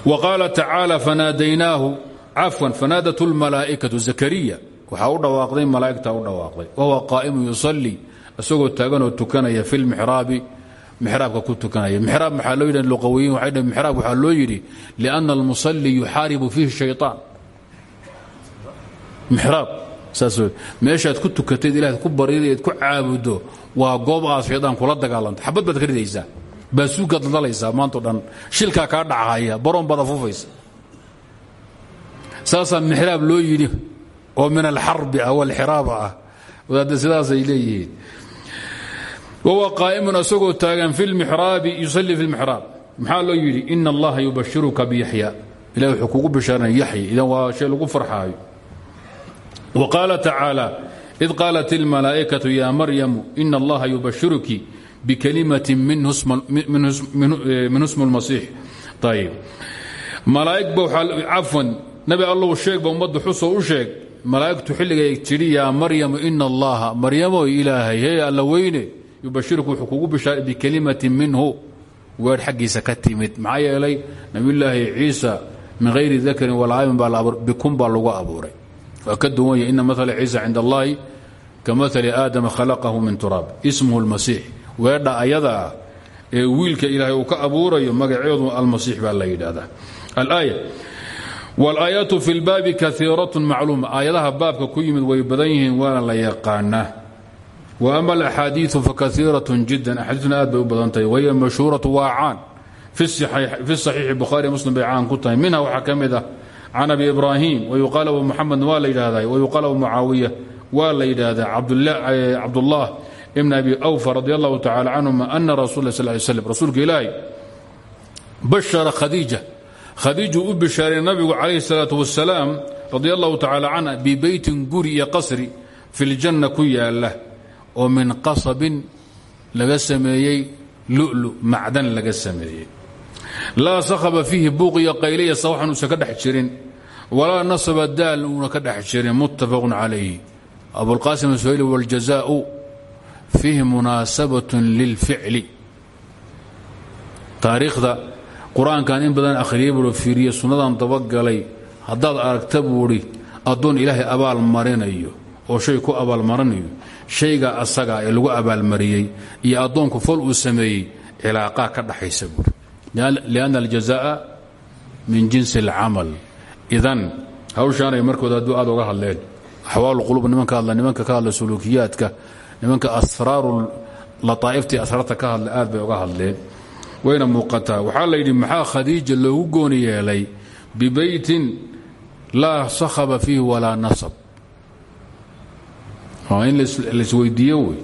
wa qaala tacaala fanaadaynaahu cafwan fanaadat lmalaa'ikatu zakariya waxaa u dhawaaqday malaa'igtaa u dhawaaqday wahuwa qaa'imu yusallii isagoo taaganoo tukanaya fi lmixraabi mixraabka ku tukanaya mixraab maxaa loo yidhi luqawiyiin waxay dhaheen mixraab waxaa loo yidhi lianna almusalli yuxaaribu fiihi shayطaan mixraab saas meeshaad ku tukatayd ilahaad ku bariday eed ku caabudo waa goob aad shaydaan kula dagaalanto xabad baad ka ridaysaa baasuugaad daldalaysaa maantao dhan shilkaa kaa dhacahaya baroon baad afufaysa saasaa mixraab loo yidhi oo min alxarbi ah walxiraaba ah. Wadaadda sidaasay leeyihiin. Wahuwa qaa'imun asagoo taagan fi lmixraabi yusallii fi lmixraab maxaa loo yidhi? Ina allaha yubashiruka biyaxya ilahi wuxuu kugu bishaaranaya yaxya idan waa shay lagu farxaayo. Wa qaala tacaala id qaalat ilmalaa'ikatu ya maryamu ina allaha yubashiruki bkalimaة minhu sm اlmasiix ayb malaa'ig ba cafwan nabi allow sheegba ummadda xusoo u sheeg malaa'igtu xilligay tidhi yaa maryamu ina allaha maryamoy ilaahay hey alla weyne yubashirku wuxuu kugu bishaaray bikalimatin minhu weer xaggiisa ka timid maxaa yeelay nabiyulaahi ciisa min hayri dakarin walaamin baa bikun baa lagu abuuray waa ka duwan yahy ina maala ciisa cind allahi ka maali aadama khalaqahu min turaab ismhu اlmasiix weedha ayadaa ee wiilka ilaahay uu ka abuurayo magaceedu almasiix baa la yidhaahdaa. Alaaya walaayatu fi lbaabi kaiiratun macluuma. Aayadaha baabka ku yimid way badan yihiin waana la yaqaanaa. Wa ama alaxaadiiu fakaiiratun jiddan. Axaadiisuna aad bay u badan tahay. Wahiya mashhuuratu waa fi saxiixi bukhaari muslim bay caan minha waxaa ka mid ah, abi ibraahim. Wayuqaal abu muxamedna waa la yidhaahdaa. Wayuqaal abu mucaawiya waa la yidhaahdaa. Eh, Cabdullah ibn abi awfa radi allahu tacala canhuma ana rasul sal ly slm rasuulka ilaahi bashara khadiija khadiijuu u bishaaray nabigu calayhi salaatu wasalaam radi allahu tacaala canha guri iyo qasri fi ljanna ku yaalla min qasabin laga sameeyey lulu macdan laga sameeyey. Laa sakhaba fiihi buuqiyo qayliya sawaxan uusan ka dhex jirin walaa nasaba daal uuna ka dhex jirin muttafaqun calayhi abulqaasim wاljazaau fiihi munaasabaة lilficli taariikhda qur'aankan in badan akhriyay buuo fiiriye sunnadan dabagalay haddaad aragta buudhi addoon ilaahay abaal marinayo oo shay ku abaalmarinayo shayga asaga ee lagu abaalmariyey iyo addoonku fol uu sameeyey cilaaqaa ka dhaxaysa buuri lianna aljaza'a min jinsi alcamal idan hawshaanay markooda hadduu aad uga hadleen axwaalu qulub nimanka hadla nimanka ka hadla suluukiyaadka nimanka asraaru lataa'iftii asraarta ka hadla aad bay uga hadleen. Wayna muuqataa. Waxaa la yidhi maxaa khadiija loogu gooni yeelay? Bibeytin laa sakhaba fiihi walaa nasab. In laisweydiiyo wey.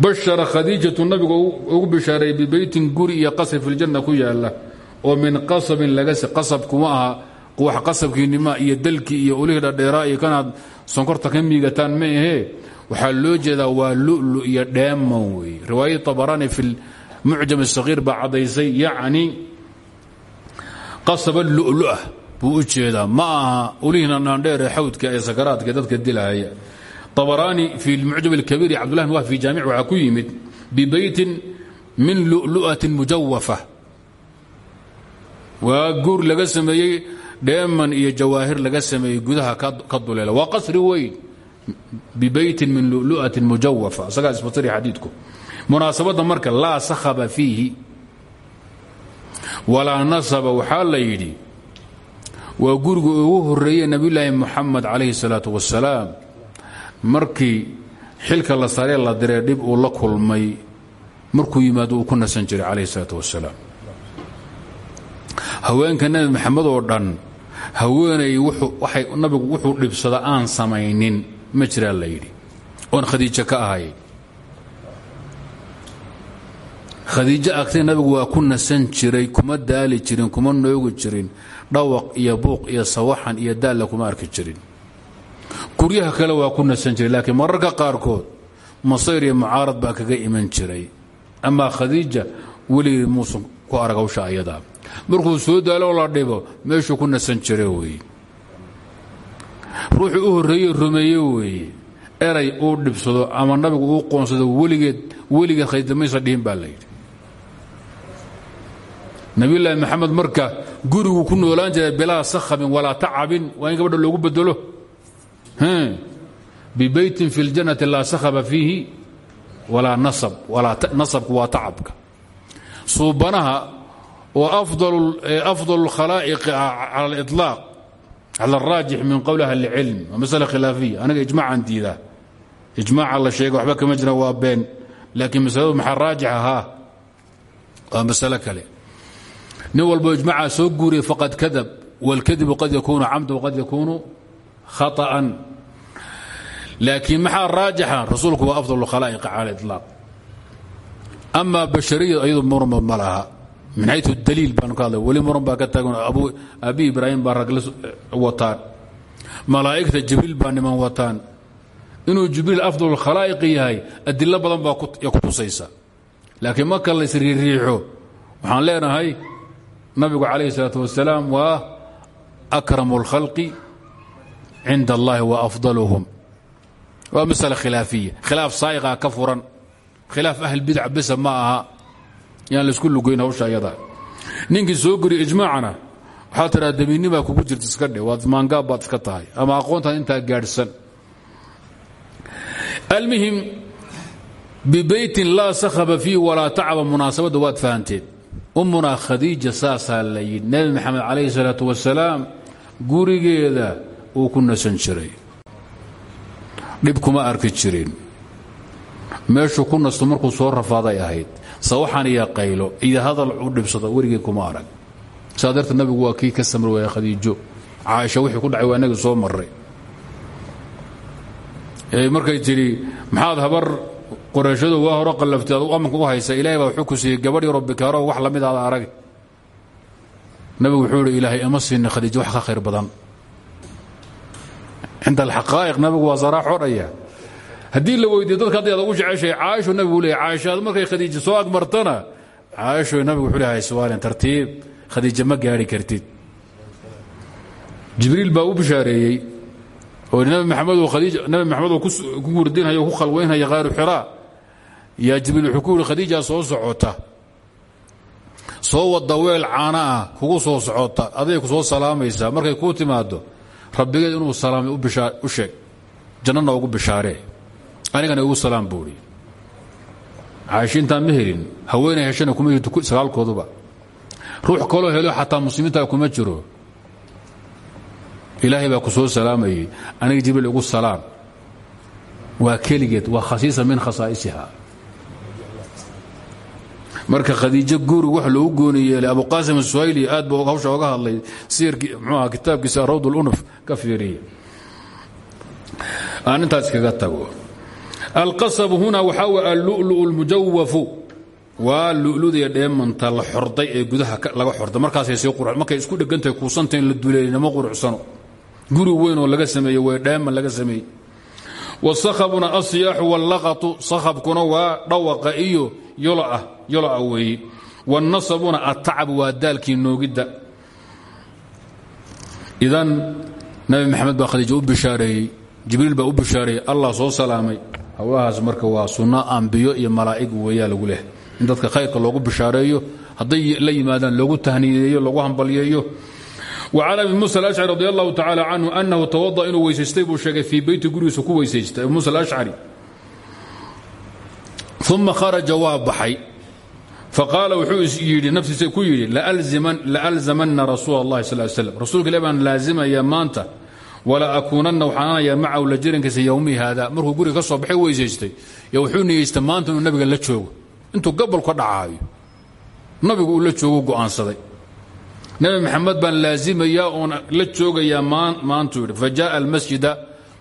Bashara khadiijatu nabigu ugu bishaareeyey bibeytin guri iyo qasri fi ljanna ku yaalla oo min qasabin laga qasabkuma aha wax qasabkiinima iyo dalkii iyo ulihii dhadheeraa iyo kanaad sonkorta ka miigataan ma ahee waxaa loo jeedaa waa lulu iyo dheeman wey riwaayadii abaraani fi mucjam sahiir baa caddaysay yacni qasaba luluah buu u ma aha ulihiina naandheer ee xawdka ee sakaraadka dadka dilahaya abaraani fi mucjam اkabiir cabdullah bin wah fi jaamic waxaa ku yimid bibeytin min lulu'atin mujawafa waa guur laga sameeyey dheeman iyo jawaahir laga sameeyey gudaha ka duleela. Waa qasri weyn bibeytin min lulu'atin mujawafa isagaa isfasiri xadiidku munaasabadda marka laa sakhaba fiihi walaa nasaba waxaa la yidhi waa guriga ugu horeeye nebiyulaahi muxamed calayhi salaatu wasalaam markii xilka la saree la diree dhib uu la kulmay markuu yimaado uu ku nasan jiray calayhi salaatu wasalaam haweenka nebi maxamed oo dhan haweenay waxay wuxuu dhibsada aan samaynin ma jiraa la yidhi. Oon khadiijo ka ahay. Khadiijo agtay nabigu waa ku nasan jiray kuma daali jirin kuma noogi jirin dhawaq iyo buuq iyo sawaxan iyo daalla kuma arki jirin. Guryaha kale waa ku nasan jiray laakiin mararka qaarkood masayr iyo mucaarad baa kaga iman jiray. Amaa khadiija weligii muusan ku arag hawsha markuu soo daaloo la dhibo meeshuu ku nasan jira weeye ruuxuu u horreeye rumeeye weeye. Eray uu dhibsado ama nabigu uu qoonsado weligeed weligeed khayrdamaysa dhihin baa layidhi nabilaahi maxamed marka guriguu ku noolaan jiray bilaa sakhabin walaa tacabin waa in gabadha loogu bedelo bibaytin fi ljannati laa sakhaba fiihi walaa nasab nasabku waa tacabka. Suubanaha oo afdalu اlkhalaa'iqi ah cala aliطlaaq cala اraajix min qowli ahli اlcilm waa masale khilaafiya aniga ijmacan diidaa ijmaaca la sheega waxba kama jira waa been laakiin masaladu maxaa raajix ahaa waa masalo kale nin walbo ijmacaa soo guuriya faqad kadab wاlkadibu qad yakunu camda waqad yakunu khaطأan laakiin maxaa raajixa rasuulku waa afضal اkhalaa'iq cala iطlaaq ama bashariya ayadu muranba ma laha min xayu daliil baanu ka hadla weli maran baa ka taagan. Abi ibraahim baa ragla wataan. Malaa'igta jibriil baa niman wataan. Inuu jibriil afdal khalaa'iq yahay adilo badan baa kutusaysa laakiin marka la isriiriixo waxaan leenahay nabigu calayhi isalaatu wasalaam waa akramu اlkhalqi cinda allahi wa afdaluhum. Waa masala khilaafiya. Khilaaf saa'iqaa ka furan. Khilaaf ahlbidac bisa yaan la isku lugayn hawsha ayada. Ninkii soo guriya ijmaacana waxaa tidhaha damiinnimaa kugu jirta iska dhe waad maangaab baad iska tahay ama aqoontaan intaa gaadhsan. Almuhim bibeytin laa sakhaba fiih walaa tacaba munaasabadda waad fahanteen. Ummunaa khadiija saasaa la yidhi. Nebi maxamed calayhi salaatu wasalaam gurigeeda uu ku nasan jiray. Dhib kuma arki jirin. Meeshuu ku nasto markuu soo rafaaday ahayd sawaxan iyo qaylo iyo hadal u dhibsado weligii kuma arag. Saa nabigu waa kii ka waaya khadiijo. Caaisha wixii ku dhacay waa inagii soo marray. Markay tidhi maxaad habar qoreeshadu waa horo qallaftay adu amanka u haysa ilahay baa wuxuu ku siiyey gabadh yaroo bikaaro wax la mid aada arag. Nabigu wuxuu ihi ilaahay ama siina khadiijo wax ka khayr badan. Cinda alxaqaa'iq nabigu waa saraax odhaya haddii la weydiiyo dadka hadday adag u jeceshahay caaisho nabigu leeyay caaishaad markay khadiijo soo agmartana caaisho nabigu wuxuu leeyahay suwaalin tartiib khadiijo ma gaari kartid. Jibriil baa u bishaareeyey oo nabi maxamed nabi maxamed oo ku gurdinhaya o ku khalwaynhaya khaaru xiraa yaa jibriil wuxuu ku khadiija soo socota. Soo wada weel caana ah kugu soo socota. Aday ku soo salaamaysaa. Markay kuu timaado rabbigeed inuu salaamay u sheeg. Jannana ugu bishaaree anigana igu salaam buuri caaisha intaan ma helin. Haweenay kuma jirto sagaalkooduba ruux kaloo helo xataa muslimiinta kuma jiro. Ilaahay baa ku soo aniga jibriil igu salaam waa keligeed waa khasiisa min khasaa'isiha marka khadiijo guuri wax loogu gooni yeelay abuqaasim asuhayli aad buu hawsha oga hadlay siyarkii mxuuaha kitaabkiisa rawd ulunuf aan intaas kaga tago alqasabu huna waxaa w allulu lmujawafu waa luludaya dheemanta la xorday ee gudaha laga xorday markaasay sii markay isku dhegantahay kuusantahin la duleelinama quruxsano. Guri weyn oo laga sameeye way dheeman laga sameeyey. Wasakhabuna asiyaaxu wallaqatu sakhabkuna waa dhawaqa iyo yoloa weeye wannasabuna atacabu waa daalkii noogidda. Idan nabi maxamed baa khadiija u bishaareeyey jibriil baa u bishaareeyey allah soo salaamay hawahaas marka waa sunno ambiyo iyo malaa'ig weeyaa lagu leh in dadka khayrka loogu bishaareeyo hadday la yimaadaan loogu tahniyeeyo loogu hambalyeeyo وعن أبي موسى الأشعري رضي الله تعالى عنه أنه توضأ inuu weysaystay buu sheegay fii beyti gurigiisa ku weysaystay أبي موسى الأشعري ثuma kharaجa waa baxay faqaala wuxuu yidhi naftiisa ku yidhi lأlزamana rasuul الlahi sl sلم rasuulka ilah baan laazimaya maanta wala akuunanna waxaananayaa macahu la jirankiisa yowmii haada. Markuu guriga soo baxay weysaystay yo wuxuu niyeystay maanta nabiga la joogo. Intuu gabol ka dhacaayo nabigu la joogo go'aansaday. Nabi maxamed baan laazimayaa oon la joogayaa maantuu yidhi fa jaءa almasjida.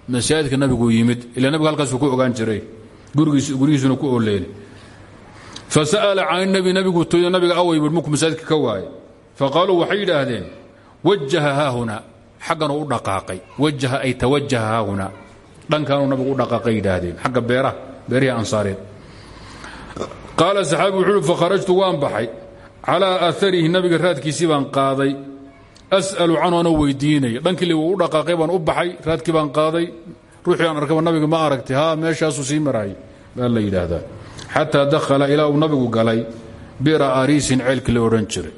Masaajidka nabiguu yimid ila nabigu halkaasuu ku ogaan jiray. Gurigiisuna ku ooleeni fasa'ala can nabi nabigu toyo nabiga away markuu masaajidka ka waayay faqaaluu waxay yidhaahdeen wajaha haahuna xagganu u dhaqaaqay. Wajaha ay tawajaha haahuna dhankaanuu nabigu u dhaqaaqay yidhaahdeen. Xagga beeraha beerihii ansaareed. Qaala saxaabi wuxuu uhi fakharajtu waan baxay. Calaa aarihi nabiga raadkiisii baan qaaday. As'alu canhu anoo weydiinaya. Dhankii wuu u dhaqaaqay baan u baxay raadkii baan qaaday. Ruuxii aan arkaba nabiga ma aragtay? Haa meeshaasuu sii maraayay baa la yidhaahdaa. Xataa dakhala ilaa uu nabigu galay bira ariisin ceelkii la odhan jiray.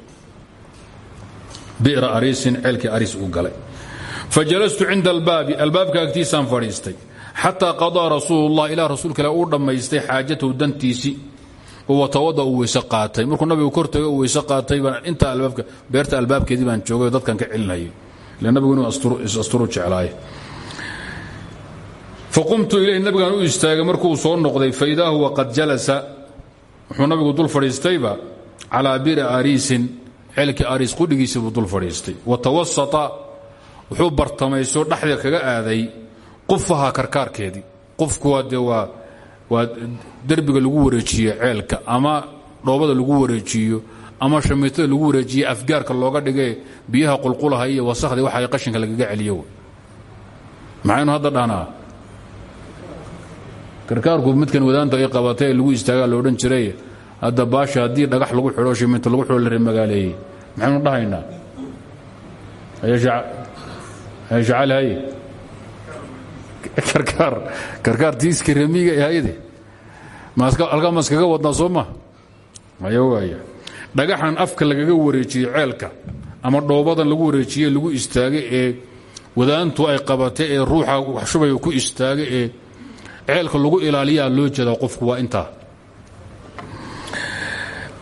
Bira ariisin ceelkii ariis uu galay fajalastu cinda albaabi albaabka agtiisaan fadhiistay. xataa qadaa rasuulullah ilaa rasuulka ila uu dhammaystay xaajatahu dantiisii watawada uu weyse qaatay markuu nabigu kortagay uu weyse qaatay baan intaa albaabka beerta albaabkeedii baan joogay dadkan ka celinayay ila nabigu inuu is-asturu jeclaaye faqumtu ilayhi nabigaan u istaagay markuu soo noqday faidaa huwa qad jalasa wuxuu nabigu dul fadhiistayba calaa biri ariisin ceelkii ariis qudhigiisii buu dul fadhiistay watawasata wuxuu bartamayso dhexda kaga aaday qufaha karkaarkeedii. Qufkuwa dee waa waa derbiga lagu wareejiyo ceelka ama dhoobada lagu wareejiyo ama shamiitada lagu wareejiye afgaarka looga dhige biyaha qulqulaha iyo wasakhdii waxa qashinka lagaga celiyo. Maxaynu hadda dhahnaa? Karkaarku midkan wadaanta ay qabatay lagu istaagaa la odhan jiray hadda baasha haddii dhagax lagu xidho shimiinta lagu xidho la remagaaleeyey maxaynu dhahaynaa shacali haye karkaar karkaar tiiska remiga ee hayade halkaa ma iskaga wadnaa soo ma? Maya dhagaxan afka lagaga wareejiyey ceelka ama dhoobadan lagu wareejiye lagu istaagay ee wadaantu ay qabatay ee ruuxa waxshubay ku istaagay ee ceelka lagu ilaaliyaa loo jeedaa qofku waa intaa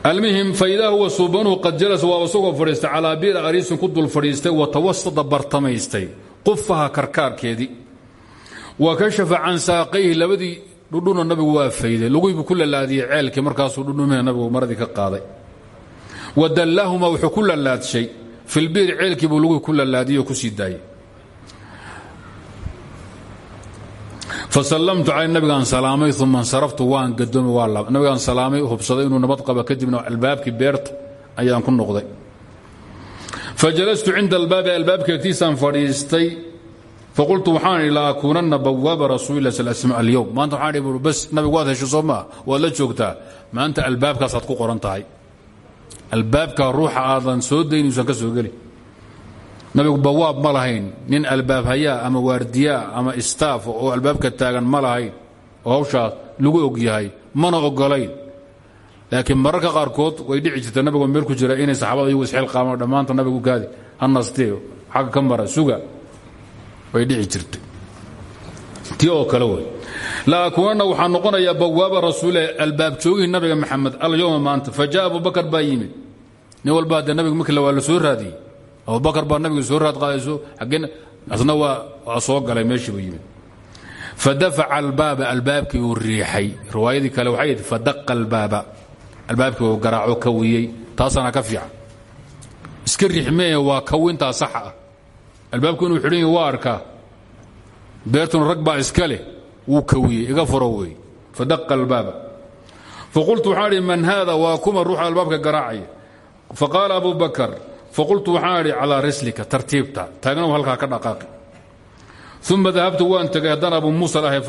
almuhim faidaa huwa suubanuhu qad jalasa waa isagoo fadhiistay calaa biira ariisin ku dul fadhiistay watawasada bartamaystay qufaha karkaarkeedii. Wa kashafa can saaqayhi labadii dhudhuna nabigu waa fayday. Luguhiibuu ku lalaadiyey ceelkii markaasuu dhudhumina nabigu maradii ka qaaday. Wa dallaahuma wuxuu ku lalaadshay filbiiri ceelkii buu luguhi ku lalaadiyey oo ku sii fasallamtu cala nabigaan salaamay uma insaraftu waan laab nabigaan salaamay hubsaday inuu nabad qaba kadibna albaabkii beerta ayaan ku noqday. Fajalastu cinda albaabi albaabka agtiisaan fadhiistay faqultu waxaan idhi la akuunanna bawaaba rasuulilah sal slam alyowm maanta waxaan idhi bas nabigu waad hesho soo maa waad la joogtaa? Maanta qoran tahay. Albaabkaa ruuxa aadan soo dayn uusan ka soo geli nabigu bawaab ma lahayn. Nin albaab hayaa ama waardiyaa ama istaaf oo albaabka taagan ma lahayn. Oo lagu og mana ogolayn. Laakiin mararka qaarkood way dhici jirta nabigoo meel ku jira inay saxaabada iyagu isxilqaamaan dhammaanta nabigu kaadi ha nastee xagga ka mara suga. Way dhici jirtay tii oo kale wey laakunana waxaa noqonayaa bawaaba rasuule albaab joogihii nabiga maxamed alyowma maanta fa abubakar baa yimid. Nin markii la soo raadiyey abubakar baa nabiga soo raad qaadayso xaggeen asna waa soo galay meeshii buu yimid. Fadafaca albaaba albaabkii uu riixay. Riwaayadii kale waxay yidhi fadaqa albaaba. Albaabkii uu garaaco kawiyey taasaana ka fiican. Iska riixmee waa kawintaa saxa ah. Inuu xidhan waa arkaa. Beertuna rag baa iska leh iga furo wey fadaqa albaaba. Faqultu waxaan idhi man haada waa kuma ruuxa albaabka garaacaya? Faqaala faqultu waxaan idhi calaa rislika tartiibta taagnaw halkaa ka dhaqaaqi uma dahabtu waan tegay haddaan abu muusa lahay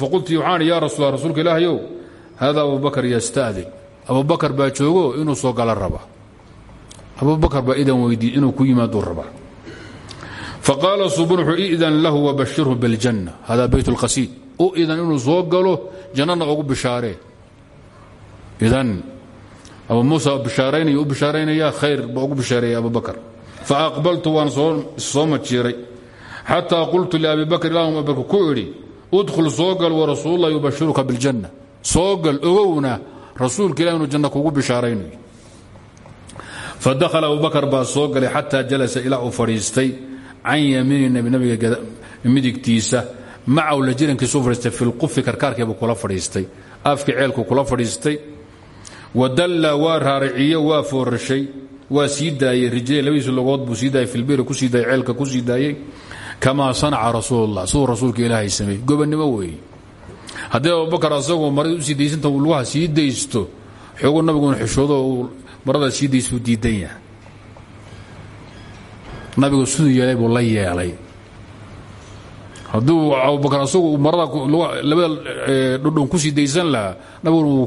faqultu waxaan idhi yaa rasuul rasuulka ilaahayow hada abu bakar yasta'din abu bakar baa joogo inuu soo gala raba abu bakar baa idan weydiiy inuu ku yimaaduu rabaa faqaala subun wuxuu idan lahu wabashirhu biاljanna hada bayt اlqasiid u idan inuu soo galo jannana ugu bishaaree idan abu muusa bishaaraynaya u bishaaraynaya khayr baa ugu bishaareeya abu bakar. Faaqbaltu waan soo majiiray xataa qultu liabi bakr ilahum abubakr ku udkhul soo gal warasuullah yubashiruka biاljanna soo gal ogowna rasuulka ilah janna kugu bishaaraynayo fadakhala abu bakar baa soo galay xataa jalasa ilaa uu fadhiistay can yamiini nabiga midigtiisa macaw la jirankiisuu fadhiistay fi lqufi karkaarkeebuu kula fadhiistay afkii ceelku kula fadhiistay wadalla waa raariciye waa foorashay waa sii daayey rijle labadiisa logood buu sii daayey filbiri ku sii daayey ceelka ku sii daayey kamaa sanaca rasuulullah siduu rasuulka ilaahay sameeyey gobannimo weeye haddii abubakar asagoo marada u sii daysanta uu lugaha sii daysto xoogu nabiguna xishoodo uu marada sii daystuu diidan yahay. Nabigu siduu yeelay buu la yeelay hadduu abubakar asagu marada labada dhudhun ku sii daysan lahaa nabiguna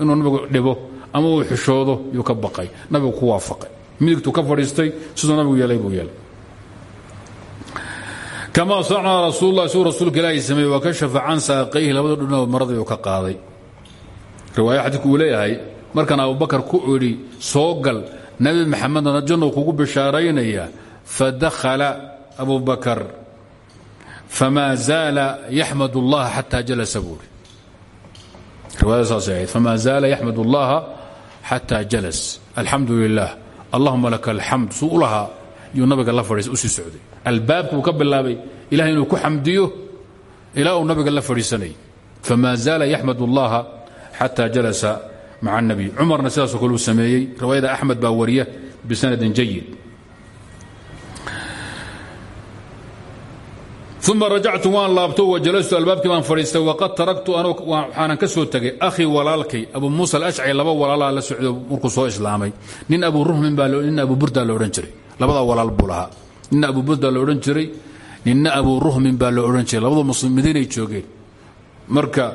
inuu nabigu dhibo ama uu xishoodo yuu ka baqay. Nabigu ku waafaqay. Midigtuu ka fadhiistay siduu nabigu yeelay buu yeelay. Kamaa sanaca rasuullah siduu rasuulka ilaahay sameeyey wa kashafa can saaqayhi labada dhudhun maradii uu ka qaaday. Riwaaya xadiidku uu leeyahay markaan abubakar ku idhi soo gal nabi maxamedna jannou kugu bishaaraynaya fadakhala abu bakar famaa zaala yaxmad اllaha xataa jalasa buuri riwaayada saasay ahayd famaa zaala yaxmad اllaha xataa jalas alxamdu lilah allahuma laka alxamd suu u lahaa yuu nabiga la fadhiis u sii socday albaabkuu ka bilaabay ilahay inuu ku xamdiyo ilaa uu nabiga la fadhiisanayay famaa zaala yaxmad اllaha xataa jalasa maca الnabiy cumarna sidaasoo kale uu sameeyey riwaayada axmed baa wariya bisanadin jayid uma rajactu waan laabto wajalastu albaabkii baan fadhiistay waqad taraktu waxaanan ka soo tegay akhii walaalkay abu muusa alashcari laba walaalaa la socdo markuu soo islaamay. Nin abu ruhmin nin abu burda la odhan jiray. Labadaa walaal buu lahaa. Abu burda la odhan jiray ninna abu ruhmin baa la odhan jiray. Labadu muslim madiinay joogeen. Marka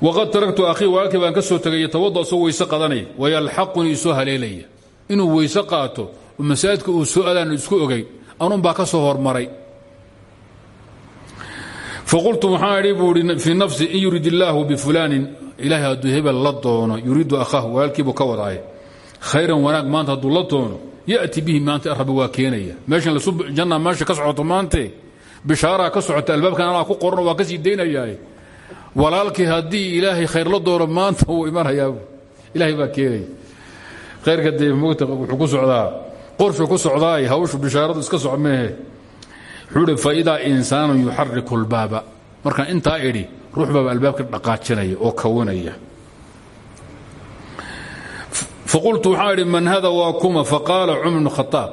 waqad taraktu akhii walaalkay baan ka soo tegay yatawada asagoo weyse qadanaya wayalxaqunii isoo haleelaya. Inuu weyse qaato masaajidka soo adaan isku ogay anunbaa ka soo hormaray faqultu waxaan idhi buu i fii nafsi in yurid illaahu bifulaanin ilaahay hadduu hebel la doono yuriidu akhaahu walaalkiibuu ka wadaaye khayran wanaag maanta hadduu la doono ya'ti bihi maanta rabbi waa keenaya meeshan janna meesha ka socoto maante bishaaraa ka socota albaabkan anaa ku qoran waa ka sii daynayaaye walaalkii haddii ilaahay khayr la doono maanta wuu imanayaa ilaahay baa keenaya khayrka dee mogta wuxuu ku socdaa qorshu ku socdaay hawshu bishaaradu iska soc meehe wuxuu hi faidaa insaanu yuxariku lbaaba markaan intaa idhi ruux baaba albaabka dhaqaajinaya oo kawanaya. Faqultu waxaan man hada waa kuma? Faqaala cumar bnu khaaab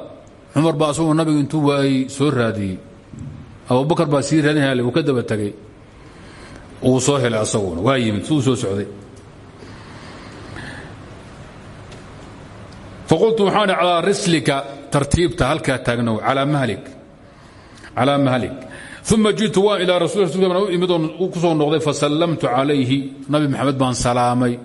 cumar baa asagoo nabigu intuu waayey soo raadiyey. Abubakar baa sii raadinhale uu ka daba tegey uu soo helay asaguna waa yimid soo socday. Faqultu waxaan idhi rislika tartiibta halkaa taagnow calaa mahlik calaa mahlik uma jitu waan ilaa rasul u imid oon ku soo noqday fasallamtu calayhi nabi maxamed baan salaamay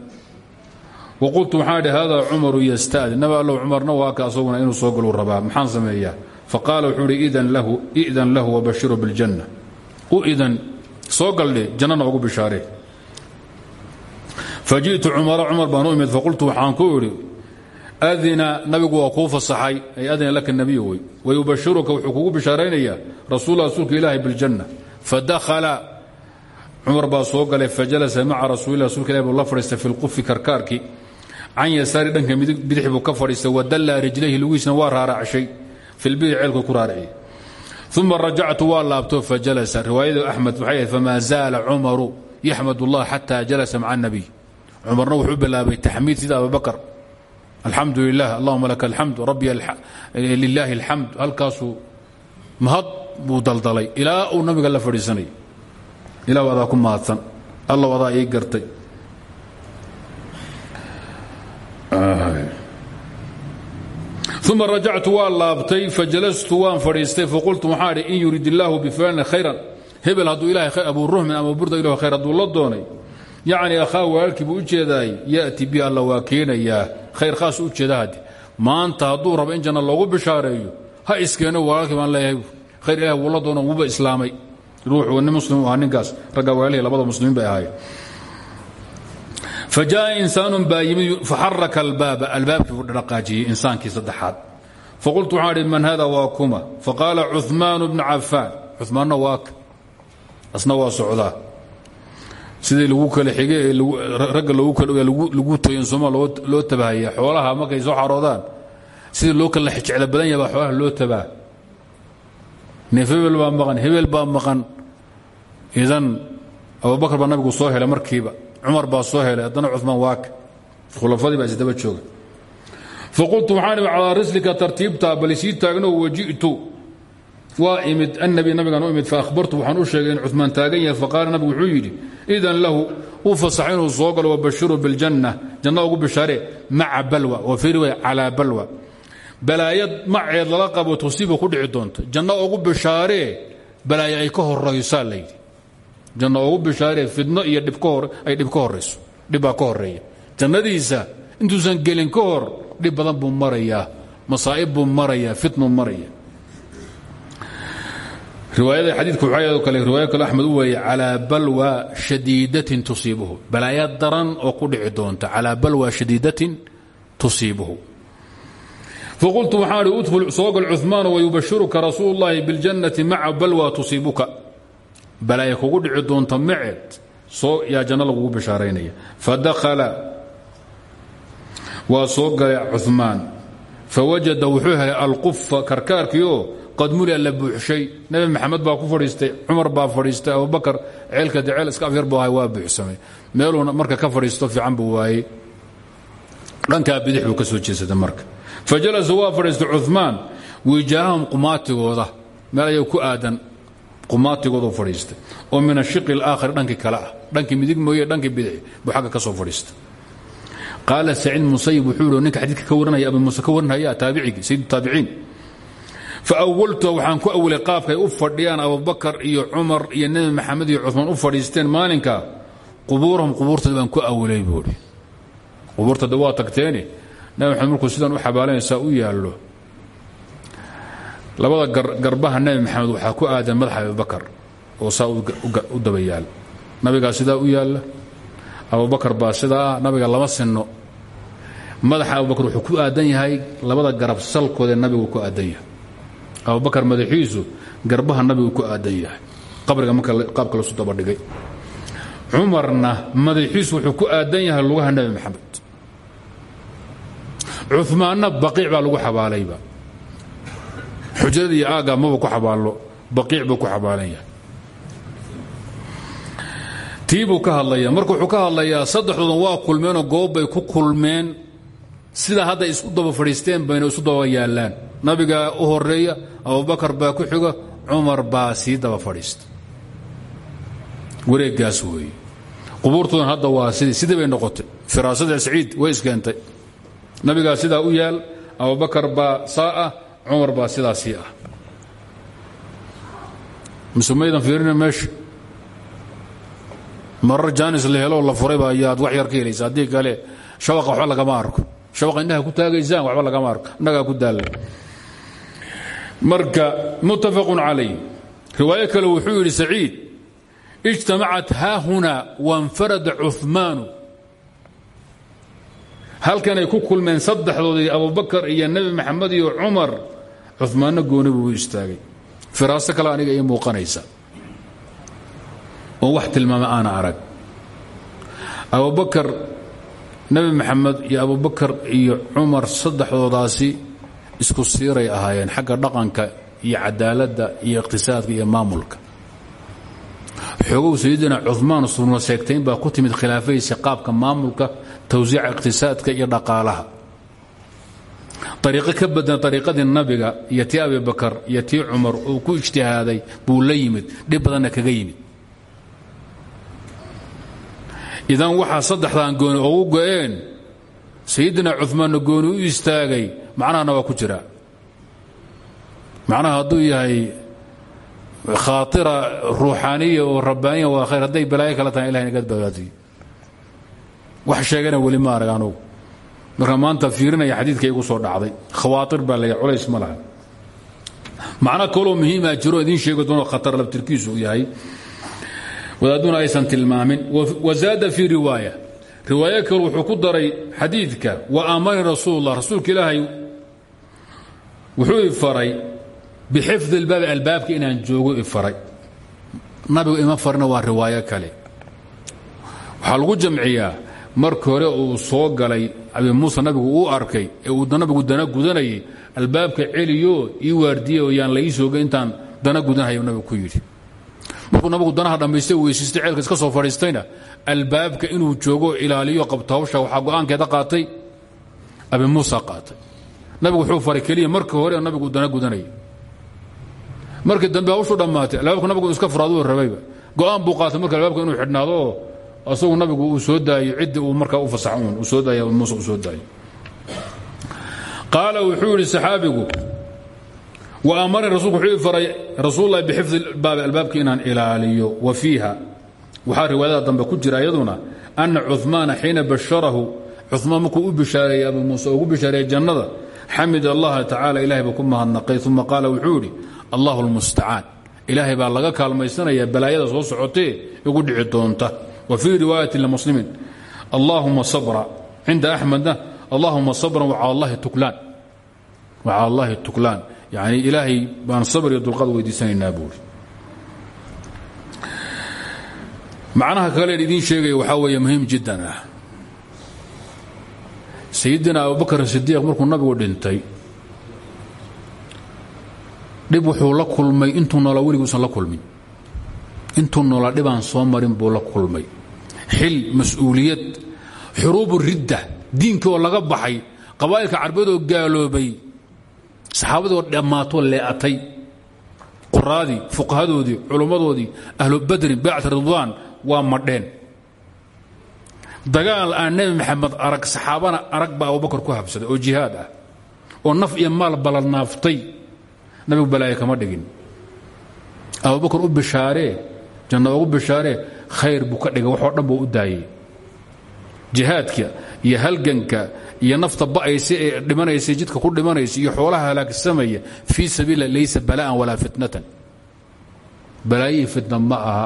wa qultu waxaan idhi hada cumaru yasta'din nabi allow cumarna waa ka asaguna inuu soo galuu rabaa maxaan sameeyaa faqaala wuxuu idhi idan lahu wabashiru biljanna u idan soo galdhe jannana ugu bishaaree faji'tu cumara cumar baan u imid faqultu waxaan ku adina nabigu waa kuu fasaxay. Ay adina laka nabiy wey wayubashiruka wuxuu kugu bishaaraynayaa rasuul rasuulka ilaahi biاljanna fadakhala cumar baa soo fajalasa maca rasuuli rasulka ilah buu la fadhiistay fi lqufi karkaarkii can yasaari dhanka bidix buu ka fadhiistay wadalla rijlayhi lugiisna waa raaracshay filbidix ceelku ku raaraciyey uma fajalasa riwaayada axmed waxay ahayd famaa zaala cumaru yaxmad xata jalasa maca nabiy. Cumarna wuxuu bilaabay taxmiid sida abubakar alxamdu lilah allahuma laka alxamd rabbi lilaahi alxamd halkaasuu mahad buu daldalay. Ilaa uu nabiga la fadhiisanay. Ilah adaa ku mahadsan. Alla adaa ii gartay. Uma rajactu waa laabtay fajalastu waan fadhiistay faqultu waxaan idhi in yurid illaahu bifulanin khayran. Hebel hadduu ilahay abu ruhmin ama burda ilah khayr hadduu la doonay yacni akhaa walaalkii buu u jeedaay ya'ti bi alla waa keenayaa khayr khaas u jeeda maanta hadduu rabo in janna bishaareeyo ha iskeeno walaalkii baan leeyahay. Khayr ilahi wuu la islaamay. Ruux nin muslim u ahaa ninkaas ragga labada muslimiin bay ahaayeen. Fajaءa insaanu baa yimid faxaraka albaaba. Albaabkii buu dhaqaajiyey insaankii saddexaad. Faqultu waxaan man hada waa kuma? Faqaala cuثmaan bnu cafaan cumaanna waaka asna waa socdaa sidii lagu kala xige ragga loogu kala lagu tayin sooma loo tabahaya xoolaha markay soo xaroodaan. Sidii loo kala jecla badan yaha xoolaha loo tabaa. Neef hebel maqan hebel baa maqan. Idan abubakar baa nabigu soo helay markiiba. Cumar baa soo helay haddana cumaan waaka khulafadii baa isdaba jooga faqultu waxaan calaa rislika tartiibtaa bal taagno waji'tu waa imid annabi nabigaan u imid faahbartu waxaan u sheegay in cumaan taagan yahay faqaala nabigu wuxuu yidhi idan lahu uu fasaxay inuu soo galo wabashiru biljanna janna ugu bishaaree maca balwa wa fii riwaaya calaa balwa. Balaayad maceed lala qabo tusiiba ku dhici doonto janno ugu bishaaree balaayo ay ka horaysaa layidhi janno ugu bishaaree fidno iyo ay dhib ka horayso dhibbaa ka horreeya jannadiisa intuusan gelin ka hor dhib badan buu marayaa masaa'ib buu marayaa fitnuu maraya riwaayada xadiidku waxaa kale riwaayo kale axmed u weeye calaa balwa shadiidatin tusiibuhu. Balaayo daran oo ku dhici doonta calaa balwa shadiidatin tusiibuhu. Faqultu waxaan idhi udkhul soo gal cumaan wayubashiruka rasuulu llahi biاljannati maca balwa tusiibuka. Balaayo kugu dhici doonta maceed soo yaa janno lagugu bishaaraynaya. Fadakhala waa soo galay fawajada wuxuu helay alqufa karkaarkii oo qad mulia la buuxshay. Nebi maxamed baa ku fadhiistay cumar baa fadhiistay abubakar ceelka de ceel iska afyar bu ahay waa buuxsamay. Meeluuna marka ka fadhiisto fiican buu waayey. Dhankaa bidix buu ka soo jeesaday marka. Fa jalasa waa fadhiistay cumaan wijaahahum qumaatigooda. Meel ayay ku aadan qumaatigoodu fadhiistay. Oo min ashiqi alaakhari dhankii kale ah. Dhankii midig mooye dhankii bidix buu xagga ka soo fadhiistay. Qaala saciid musayib wuxuu ihi ninka xadiidka ka waranaya abu muuse ka waranaya taabicigii sayid taabiciin faawaltu waxaan ku awilay qaabkay u fadhiyaan abubakar iyo cumar iyo nebi maxamed iyo cumaan u fadhiisteen maalinka qubuurahum qubuurtooda baan ku awilay buui qubuurtada waa tagteene nebi maxamed markuu sidaan u xabaalanaysaa u yaallo labada garbaha nebi maxamed waxaa ku aadan madaxa abubakar oo saa u daba yaal nabigaa sidaa u yaalla abubakar baa nabiga lama sinno madaxa abubakar wuxuu ku aadan yahay labada garab salkoodee nabigu ku aadan yahay abubakar madaxiisu garbaha nabigu ku aadan yahay. Qabriga marka qaabka lasu dabadhigay cumarna madaxiisu wuxuu ku aadan yahay lugaha nebi maxamed. Cumaanna baqiic baa lagu xabaalayba xujrada iyo aagga maba ku xabaallo baqiic buu ku xabaalan yahay. Tii ka hadlaya marka wuxuu ka hadlayaa saddexdoodan waa kulmeenoo goobbay ku kulmeen. Sidaa hadday isu daba fadhiisteen bayna isu daba yaallaan. Nabigaa u horreeya abubakar baa ku xiga cumar baa sii daba fadhiista wareeggaas weeye qubuurtoodan hadda waa sidii sidii bay noqotay. Firaasada saciid way iskeentay nabigaa sidaa u yaal abubakar baa saa ah cumar baa sidaa sii ah. Mise maydan fiirina meesha marar jaanis la heloo la furayba wax yar ka helaysa. Kale shabaqa waxba lagama arko. Shabaqa indhaha ku taagaysaan waxba lagama arko. Innagaa ku daalla marka muttafaqun calayh riwaayo kale wuxuu yidhi saciid ijtamacat haahuna wanfarada cumaanu halkanay ku kulmeen saddexdoodii abubakar iyo nebi maxamed iyo cumar cumaanna gooni buu istaagay. Firaaso kale aniga ii muuqanaysa. Oo wax tilmaama aana arag. Abubakar nebi maxamed iyo abubakar iyo cumar saddexdoodaasi isku siiray ahaayeen xagga dhaqanka iyo cadaaladda iyo iqhtisaadka iyo maamulka. Xoogow sayidina cumaan suno seegtayn baa ku timid khilaafadiisa qaabka maamulka tawsiica iqhtisaadka iyo dhaqaalaha. Ariiqo ka badan ariiqadii nabiga iyo tii abibakar iyo tii cumar uu ku ijtihaaday buu la yimid dhib badanna kaga yimid. Idan waxaa saddexdan gooni ugu go'een sayidina cumaanna gooni u istaagay macnahana waa ku jira. Macnaha hadduu yahay khaaira ruuxaaniya oo rabbaaniya waa khayr hadday balaayo kala tahay ilahay naga badbaadiyo wax sheegana weli ma arag anugu. Marka maanta fiirinaya xadiidka igu soo dhacday. Khawaair baa la culays ma laha. Macno kaloo muhiima jiro idiin sheegi doono khatar labtirkiisu uu yahay. Wadaaduna aysan tilmaamin. Wazaada fii riwaaya. Riwaayo kale wuxuu ku daray xadiidka wa aamani rasuulullah. Rasuulka ilaahay wuxuu i faray bixifdi ilbaabi albaabka inaan joogo i faray. Nabigu ima farina waa riwaayo kale. Waxaa lagu jamciyaa markii hore uu soo galay abi muuse nabigu uu arkay ee uu nabigu dana gudanayay albaabka celiyo ii waardiye oo yaan la ii intaan dana gudanhayo nabigu ku yidhi. Markuu nabigu danaha dhammaystay weysiistay ceelka iska soo fadhiistayna albaabka inuu joogo ilaaliyo qabto hawsha go'aankeeda qaatay abi muusa qaatay nabigu wuxuu faray keliya markii hore nabigu dana gudanayay markii dambe hawshu dhammaatay albaabka nabigu iska furaaduu rabayba go'aan buu qaatay marka albaabka inuu xidhnaado oo asagu nabigu uu soo daayo ciddii uu markaa u fasaxuun uu soo daaya muuse uu soo daayo qaala wuxuu yidhi saxaabigu wa amarani rasulku wuxuu faray rasuulullahi bixifdi baabi albaabka inaan ilaaliyo wa fiiha. Waxaa riwaayada dambe ku jira iyaduna ana cumaana xiina basharahu. Cumaan markuu u bishaareeyey abu muuse ugu bishaareeyey jannada xamid allaha tacaala ilahay buu ku mahadnaqay. Uma qaala wuxuu yidhi allahu lmustacaan ilaahay baa laga kaalmaysanaya balaayada soo socotee igu dhici doonta. Wa fii riwaayati limuslimin allahuma sabra. Cinda axmedna allahuma sabran wacala allahi tuklaan yani ilaahay baan sabr iyo dulqaad weydiisanaynaa buuri macnaha kaleen idiin sheegaya waxaa weeye muhiim jiddan ah sayidina abubakar sidiiq markuu nabigu dhintay dhib wuxuu la kulmay intuu noolaa weliguusan la kulmin. Intuu noolaa dhibaan soo marin buu la kulmay. Xil mas'uuliyad xuruubu ridda diinkii oo laga baxay qabaa'ilka carbeedoo gaaloobay saxaabadii oo dhammaatoo lee'atay qoraadii fuqahadoodii culummadoodii ahlu badrin bacd ridwaan waa madheen dagaal aan nebi maxamed arag saxaabana arag baa abubakar ku habsaday oo jihaad ah oo naf iyo maal balanaaftay nabigu balaaye kama dhigin. Abubakar u bishaaree janno ugu bishaaree khayr buu ka dhigay waxoo dhan buu u daayey. Jihaadka iyo halganka iyo nafta ba'aysa ee dhimanaysa jidka ku dhimanaysa iyo xoolaha halaagsamaya fii sabiila laysa bala'an walaa fitnatan. Balaayihii fitna ma aha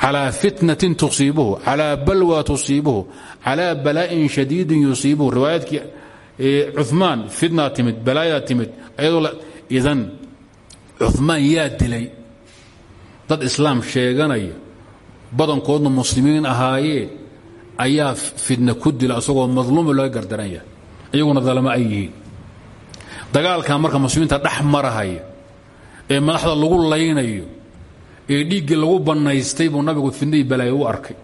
calىa fitnatin tusiibuhu calىa balwa tusiibuhu calىa balaa'in shadiidin yusiibuhu riwaayaadkii cumaan fitnaa timid balaayaa timid ayadoo idan cumaan yaa dilay dad islaam sheeganaya badankoodna muslimiin ahaayeen ayaa fitna ku dila isagoo madluumi laga gardaran yahay iyaguna dalamo ay yihiin dagaalkan marka muslimiinta dhex marahaya ee madaxda lagu laynayo ee dhiiggii lagu bannaystay buu nabigu fidnadii balaayo u arkay.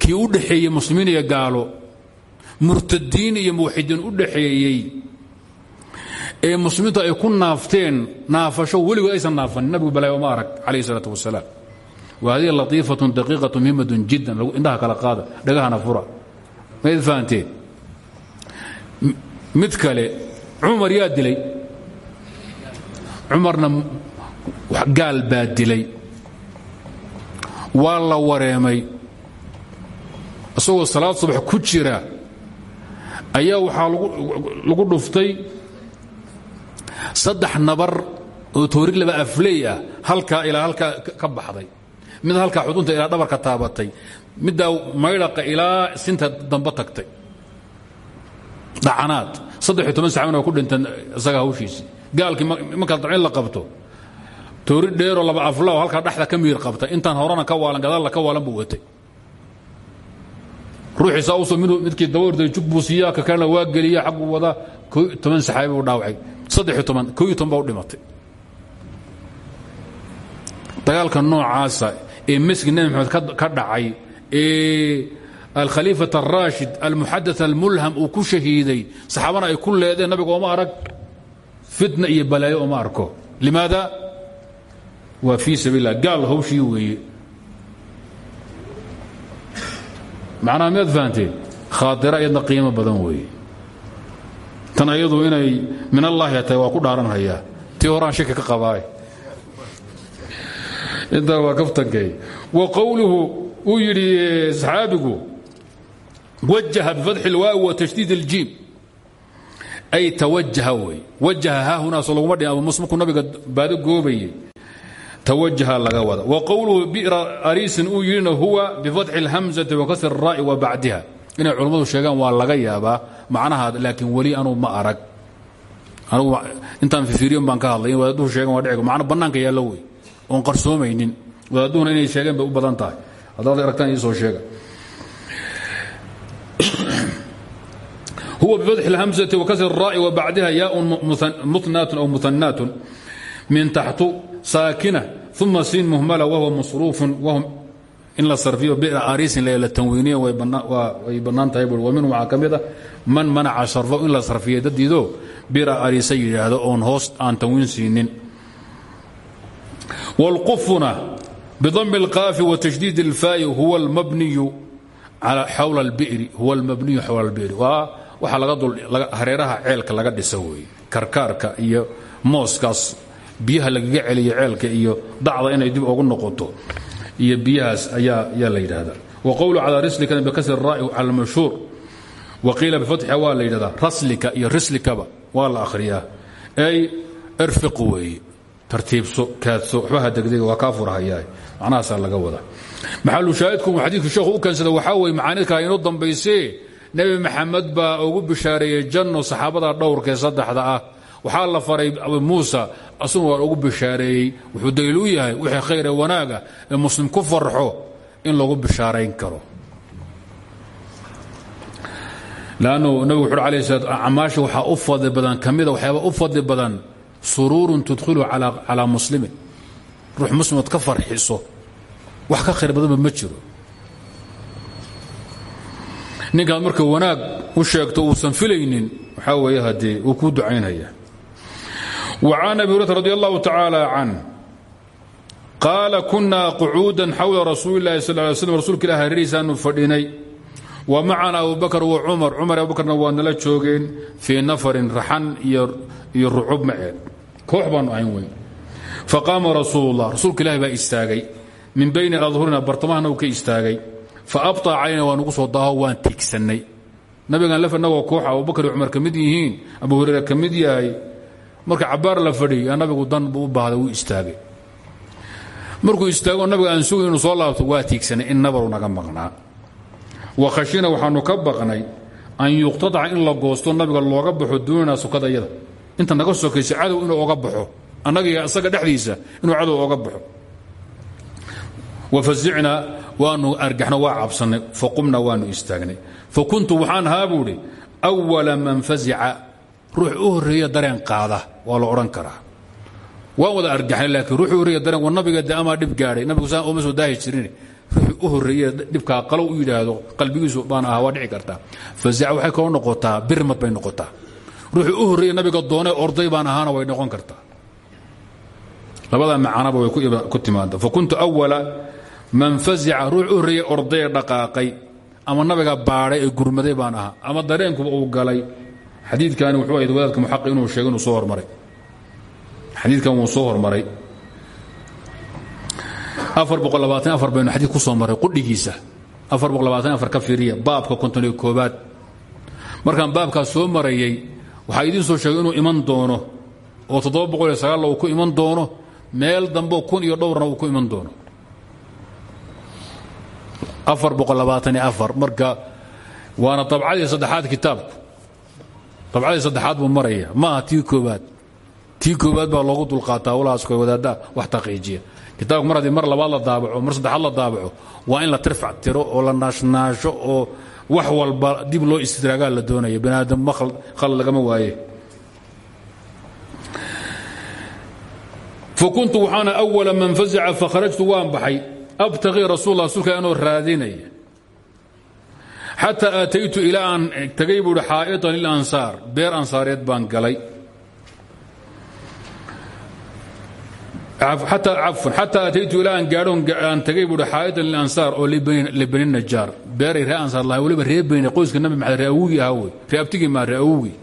Kii u dhexeeyey muslimiin iyo gaalo murtadiin iyo muwaxidiin u dhaxeeyey ee muslimiintu ay ku naafteen naafasho weligood aysan naafanin nabigu balaayo uma arag calayh isalaatu wasalaam. Wa hadihi latiifatun daqiiqatu muhimatun jiddan indhaha kala qaada dhagahana fura. Mayd fahanteen mid kale cumar yaa dilay. Cumarna gaal baa dilay waa la wareemay. Isagoo salaad subax ku jira ayaa waxaa lagu dhuftay saddex nabar oo toorig laba afleey ah halkaa ilaa halkaa ka baxday. Mid halkaa xudunta ilaa dhabarka taabatay. Middaa maydhaqa ilaa sinta dambe tagtay. Dhacanaad. Saddexiyo toban saxaabin oo ku dhinteen isaga hawshiisii gaalkii markaa dabcin la qabto toori dheeroo laba aflao halkaa dhexda ka miir qabta. Intaan horena ka waalan gadaalna ka waalan buu watay. Usoo midkii daba orday jug buu siiyaa ka kalena waa geliya xagguu wadaa koo toban saxaabi buu dhaawacay. Saddexiyo toban iyo toban u dhimatay. Dagaalka noocaasa ee masjid maxamed ka dhacay ee alkhaliifat alraashid almuxada almulham uu ku shahiiday saxaabana ay ku leedeen nabiga ooma arag fitna iyo balaayo waa fii sabiil lah gaal hawshii weeye. Macnaha miyaad fahanteen khaatira iyadna qiimo badan weeye. Tan ayadu inay min allaahi tahay waa ku dhaaranhayaa. Tii horaan shaki ka qabaay intaa waa kaftankay. Wa qowluhu uu yidhi saxaabigu wajaha bifatxi اlwaawi wa tashdiid اljiim ay tawajaha wey wajaha haahunaasoo laguma dhin abu nabiga baado goobayey tawajaha laga wada wa qowluhu bi'ra ariisin uu yidhina huwa bifatxi اlhamzati wa kasri الraa'i wa bacdiha inay culammadu sheegaan waa laga yaabaa macnaha laakiin weli anuu ma arag anugu intaan fiiriyon baan ka hadlay in wadaadduhu sheegan waa dhici macno bannaanka yaallo wey oon qarsoomaynin wadaadduhuna inay sheegeen bay u badan tahay haddaad aragtaan iisoo sheega huwa bifatxi اlhamزati wakasri الraa'i wabacdiha yaaun munaatun aw muhannaatun min taxtu saakina uma siin muhmala wahuwa masruufun wahum in la sarfiyo bira ariisin la tanwiiniya way bannaan tahay bui wa minhu waxaa ka mid a man manaca sarfo in la sarfiya dadiido bira ariisa yidhaahdo oon hoos aan tanwiin siinin wاlqufuna bdm اlqaafi wتشhdيid اlfaa'i huwa اlmabniyu xawla اlbiri huwa اlmabniyu xawla اlbiri waa waxa laga hareeraha ceelka laga dhisa weeye karkaarka iyo mooskaas biyaha lagaga celiyo ceelka iyo dacda inay dib ogu noqoto. Iyo biyahaas ayaa la yidhahda waqowlu calaa rislikan bikasri rai cala almashhuur. Wa qiila bifatxiha waa la yidhahdaa raslika iyo rislikaba waa la akhriyaa. Ay erfiqu weeye. Tartiibso kaadso waxbaha degdega waa kaa furahayaa macnahaasaa laga wada. Maxalu shaahidku xadiidku sheekhu u keensada waxaa weeye macaanidkaa inoo dambaysee nebi maxamed baa ugu bishaareeyey janno saxaabada dhowrkee saddexda ah waxaa la faray muusa asuna waa ugu bishaareeyey. Wuxuu daliil u yahay wixii khayr ee wanaaga ee muslim ku farxo in lagu bishaarayn karo. Lannu nabigu wuxu alay sla acmaasha waxaa u fadli badan ka mida waxyaaba u fadli badan suruurun tudkhilu calaa muslimin. Ruux muslimaad ka farxiso wax ka khayr badanba ma jiro. Ninkaad marka wanaag u sheegto uusan filaynin waxaa weeye haddee wuu kuu ducaynaya can abi hurata radi allahu tacaala can. Qaala kunaa qucuudan xawla rasuuli lahi sal ly slm rsulka ilah haririisaanu fadhinay. Wa macana abubakr wa cumar abubakarna waa nala joogeen fii nafarin raxan iyo rucub maceed koox baanu ahayn weyn. Faqaama rasuul اllah rasuulka ilahi baa istaagay. Min bayni adhurina bartamahana uu ka istaagay. Faabطa calayna waa nugu soo daaho waan tiigsannay. Nabigan laf inagoo kooxa abubakar iyo cumar marka cabaar la fadhiya nabigu dan buu u baahday istaagay. Markuu istaago nabiga aan inuu soo laabto waa tiigsanay in nabaru naga maqnaa. Wa khashina waxaanu ka baqnay an yuqtadaca in la goosto nabiga looga baxo duunana sukada iyada. Inta naga sokaysa cadow inuu oga baxo. Annagiiyo isaga dhexdiisa inuu cadow oga baxo. Wafazicnaa waanu argaxno waa cabsannay. Faqumna waanu istaagnay. Fakuntu waxaan ahaa buu idhi wala man fazica ruux u horreeya dareen qaada waa la odhan karaa. Waan wada argaxnay laakiin ruux u horreeya dareen war nabiga de amaa dhib nabigu saan uma soo daahi jirin. Ruuxii u horreeye dhibkaa qalow u yidhaahdo qalbigiisu baan ahaa waa dhici kartaa. Fazica waxay kaloo noqotaa birmad bay noqotaa. Ruuxii u horreeye nabiga doonee orday baan ahaana way noqon kartaa. Labada macanaba way ku timaada fakuntu awala man fazica ruux u horreeye dhaqaaqay ama nabiga baadhay ee gurmaday baan ahaa ama dareenkuba uu galay xadiidkani wuxuu ahayd wadaadka muxaqi inuu sheego inuu soo hormaray. Xadiidkan wuu soo hormaray. Baynu xadii ku soo maray qudhigiisa. Ka fiiriya baabka konton koobaad markaan baabkaas soo marayay waxaa idiin soo sheegay inuu iman doono. Oo toddoba boqol iyo sagaal uu ku iman doono meel dambe kun iyo dhowrna uu ku iman doono. Iyo marka waana dabcadii saddexaad kitaabku dabcadii saddexaad buu maraya. Ma aha tii koobaad tii koobaad baa loogu dulqaataa walahaas wadaaddaa wax taqiijiya. Kitaabku mar haddii mar labaad la daabaco mar saddexaad la daabaco waa in la tirfac tiro oo la naashnaasho oo wax walba dib loo istidraagaa la doonaya. Bani aadam ma khal lagama waaye. Fakuntu waxaana awala man fazaca fakharajtu waan baxay. Abtaqii rasuul rasuulka anoo raadinaya xataa aataytu ilaa aan tagay buuhi xaa'itan lilansaar beer ansaareed baan galay. Xataa aataytu ilaa aan gaadho aan tagay buuhi xaa'itan lilansaar oo libani najaar beeray ree ansaar lahay waliba ree beyne qoyska nabi maxamed ree awogii ahaa wey ree abtigii maa ree awogii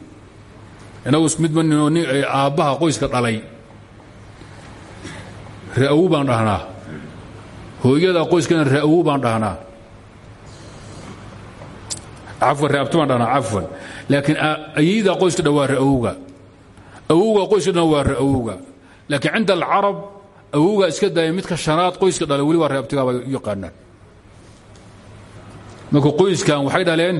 inagu ismid manino nin aabbaha qoyska dhalay. Ree awow baan dhahnaa. Hooyada qoyskana ree awow baan dhahnaa cafwan ree abti baan dhahnaa cafwan laakiin ayida qoyska dhan waa ree awowga awowga qoyska dhan waa awowga laakiin cinda alcarab awowga iska daaya midka shanaad qoyska dhalay weli waa ree abtigaa bay u yaqaanaan. Marka qoyskan waxay dhaleen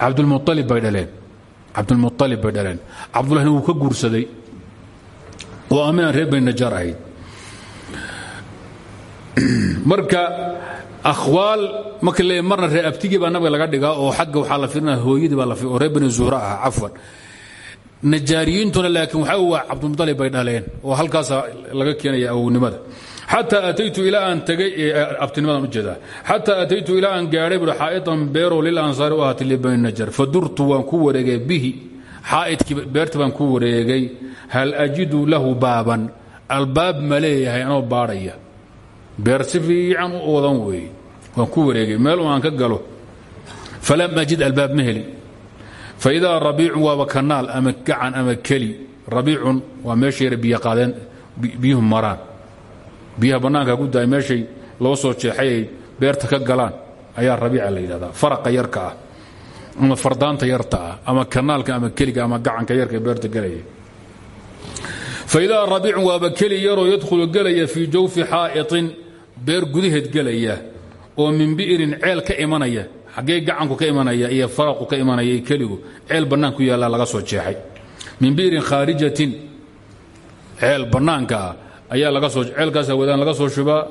cabdulmualib bay dhaleen. Cabdulmualib bay dhaleen. Cabdullahina wuu ka guursaday. Oo aaminaan reer bani marka akhwaal marka le marna reer abtigii baa nabiga laga dhigaa oo xagga waxaa la firinaya hooyadii baa la oo reer bani zuhra ah cafwan. Najaariyiintuna laakiin waxaa waa cabdulmualib bay dhaleen oo halkaasa laga keenaya awownimada. Xataa ataytu ilaa aan tagay abtinimadan u jeedaa xataa ataytu ilaa aan gaadhay bui xaa'idan beero lil ansaari u ahaatay libani najar fadurtu waan ku wareegay bihi xaa'idkii beerta baan ku wareegay hal ajidu lahu baaban. Albaab ma leeyahay anoo baadhaya beer si fiican u oodan weeye. Waan ku wareegay. Meel u aan ka galo falam ajid albaab ma heli. Faidaa rabiicun waaba kanaal ama gacan ama keli rabiicun waa meesha yara biyo qaadeen biyuhu maraan. Biyaha bannaanka ku daay meeshay loo soo jeexay ay beerta ka galaan ayaa rabiica la yidhahdaa. Faraqa yarka ah ama fardaanta yarta ah ama kanaalka ama keliga ama gacanka yarka ee beerta gelaya faidaa rabiicun waaba keli yaroo yadkhulu gelaya fii jawfi xaa'iطin beer gudaheed gelaya oo min bi'rin ceel ka imanaya xaggee gacanku ka imanaya iyo faraqu ka imanaya iyo keligu ceel bannaan laga soo jeexay. Min bi'rin khaarijatin ceel bannaanka ah ayaa laga soo ceelkaasaa wadaan laga soo shubaa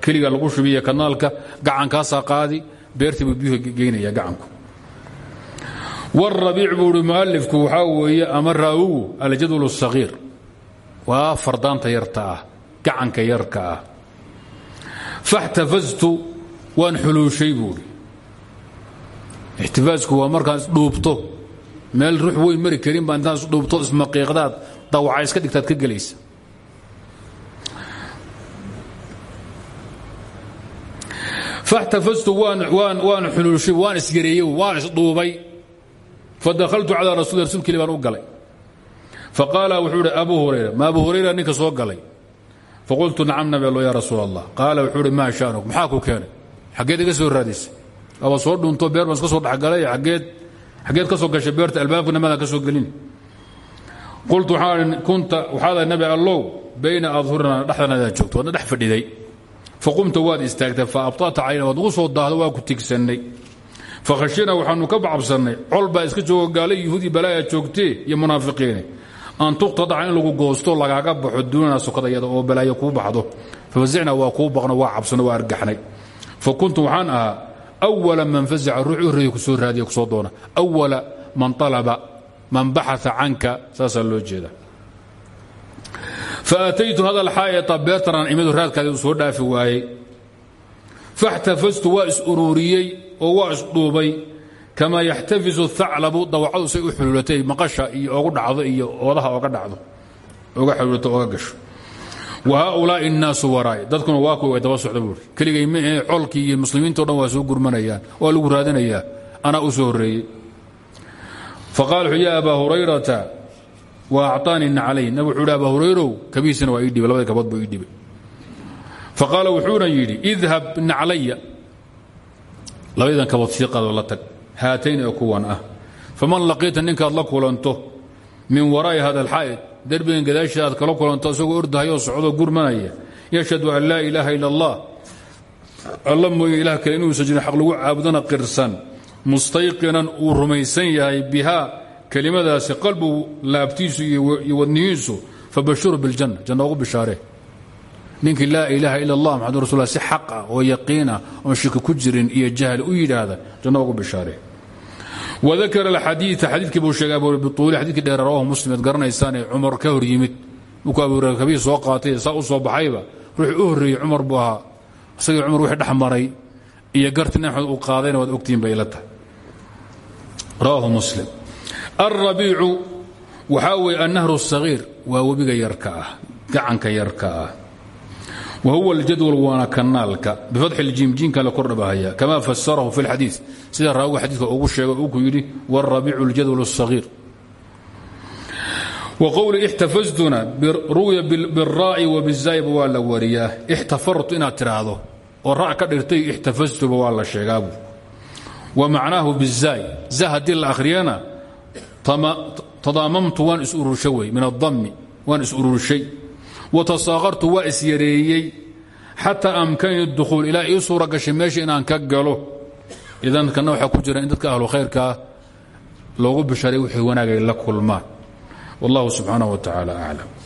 keliga lagu shubiya kanaalka gacankaasaa qaadi beertii buu biyuhu geynaya gacanku. Warabiic buu uhi mualifku waxaa weeye ama raawigu aljadwal الsagiir waa fardaanta yarta ah gacanka yarka ah faxtafaztu waan xuluushay buui ixtifaasku waa markaas dhuubto meel ruux weyn mari karin baa intaas dhuubto ismaqiiqdaad dawaca iska dhigtaad ka gelaysa faxtafastu waan xuluushay waan isgareeyo waan isdhuubay fadahaltu calaa rasul rsulka ili baan u galay faqaala wuxuu hi abu hurayra ma abu hurayra ninka soo galay faqultu nacam nabelo ya rasuul allah qaala wuxuu hi maa shaanuk maxaa ku keenay xaggeed iga soo raadisay aba soo dhunto beer baan iska soo dhexgalay aggeed xaggeed ka soo gashay beerta albaabka namadan ka soo gelin qultu kunta waxaada nabi allow bayna adhurina dhexdanadaad joogto waadna dhex fadhiday faqumta waad istaagtay fa abطa'ta calayna waad ugu soo daahdo waa ku tigsannay fakhashina waxaanu ka bacabsannay col baa iska joogo gaala yuhuudi balaaya joogtee iyo munaafiqiine an tuqtadaca in lagu goosto lagaaga baxo duunana sokadayada oo balaayo kuu baxdo. Fafazicna waa kuu baqno waa cabsano waa argaxnay. Fa kuntu waxaan ahaa awala man fazaca ruux u horreeya ku soo raadiya ku soo doona. Awala man alaba man baxaa canka saasaa loo jeeda. Faataytu hada alxaa'ita beertanaan imidu raadkaadi soo dhaafi waayey. Faاxtafaztu waa is-uruuriyey oo waa isdhuubay kamaa yaxtafizu aclabu dawacadu say u xuluulatay maqasha iyo ogu dhacdo iyo oodaha oga dhacdo oga xuluulato oga gasho wa haaulaai الnaasu waraay dadkuna waa kuwa way daba socda buuri keligay mahe colkii iyo muslimiinto dhan waa soo gurmanayaan waa lagu raadinayaa anaa u soo horreeyey faqala wuxuu ya abaa hurayrata wa acطaanii naclayn nabig wuxuu hi abaa hurayrow kabihiisina waa ii dhibay labada kabood buu ii dhibay faqaala wuxuuna yidhi idhab naclaya labadan kabood sii qaadoo la tag haatayn ee kuwan ah faman laqiita ninkaad la kulanto min waraa'i hada alxaa'id derbigan gadaashiisa aad kala kulanto isagoo ordahayoo socdoo gurmanaya yashhadu an laa ilaaha ila allah alla mooye ilah kale inuusan jirin xaq lagu caabudana qirsan mustayqinan uu rumaysan yahay bihaa kelimadaasi qalbigu laabtiisu iyo wadnihiisu fabashiru biljanna janna ugu bishaaree ninkii laa ilaaha ila allah maxamad rasul si xaq ah oo yaqiinah wadakara alxadiia xadiidkii buu sheegay abubiuuli xadidkii dheer rawahu muslim ad garanaysaanee cumar ka hor yimid markuu abuurakabii soo qaatay saa u soo baxayba ruuxii u horreeyey cumar buu ahaa isagii cumar wixii dhex maray iyo gartii nabi maxamed uu qaadayna waad ogtihiin bay ila tahay rawaahu muslim alrabiicu waxaa weeye annahru الsagiir waa webiga yarka ah gacanka yarka ah wa huwa اljadwal waana kanaalka bifatxi اljiimjiinka la kordhabahaya kama fasarahu fi اlxadiiث sida raawiga xadiidka ugu sheegay uu ku yidhi wاlrabiicu اljadwal الsagiir wqowli ixtafastuna ruwiya biاraa'i wbizaayba waa la wariyaa ixtafartu inaad tidhaahdo oo ra' ka dhirtay ixtafastuba waa la sheegaabu wa macnaahu bizaay za haddii la akhriyana tadaamamtu waan is-urursha wey min adammi waan is-ururshay wa وتصاغرت waa isyareeyey xataa amkanani duuul ilaa ii suura gashay meesha inaan ka galo. Idankana waxaa ku jira in dadka ahlu khayrkaa loogu bishaaray wixii wanaagay la kulmaan. Wallahu subxaanaه wa tacaala aclam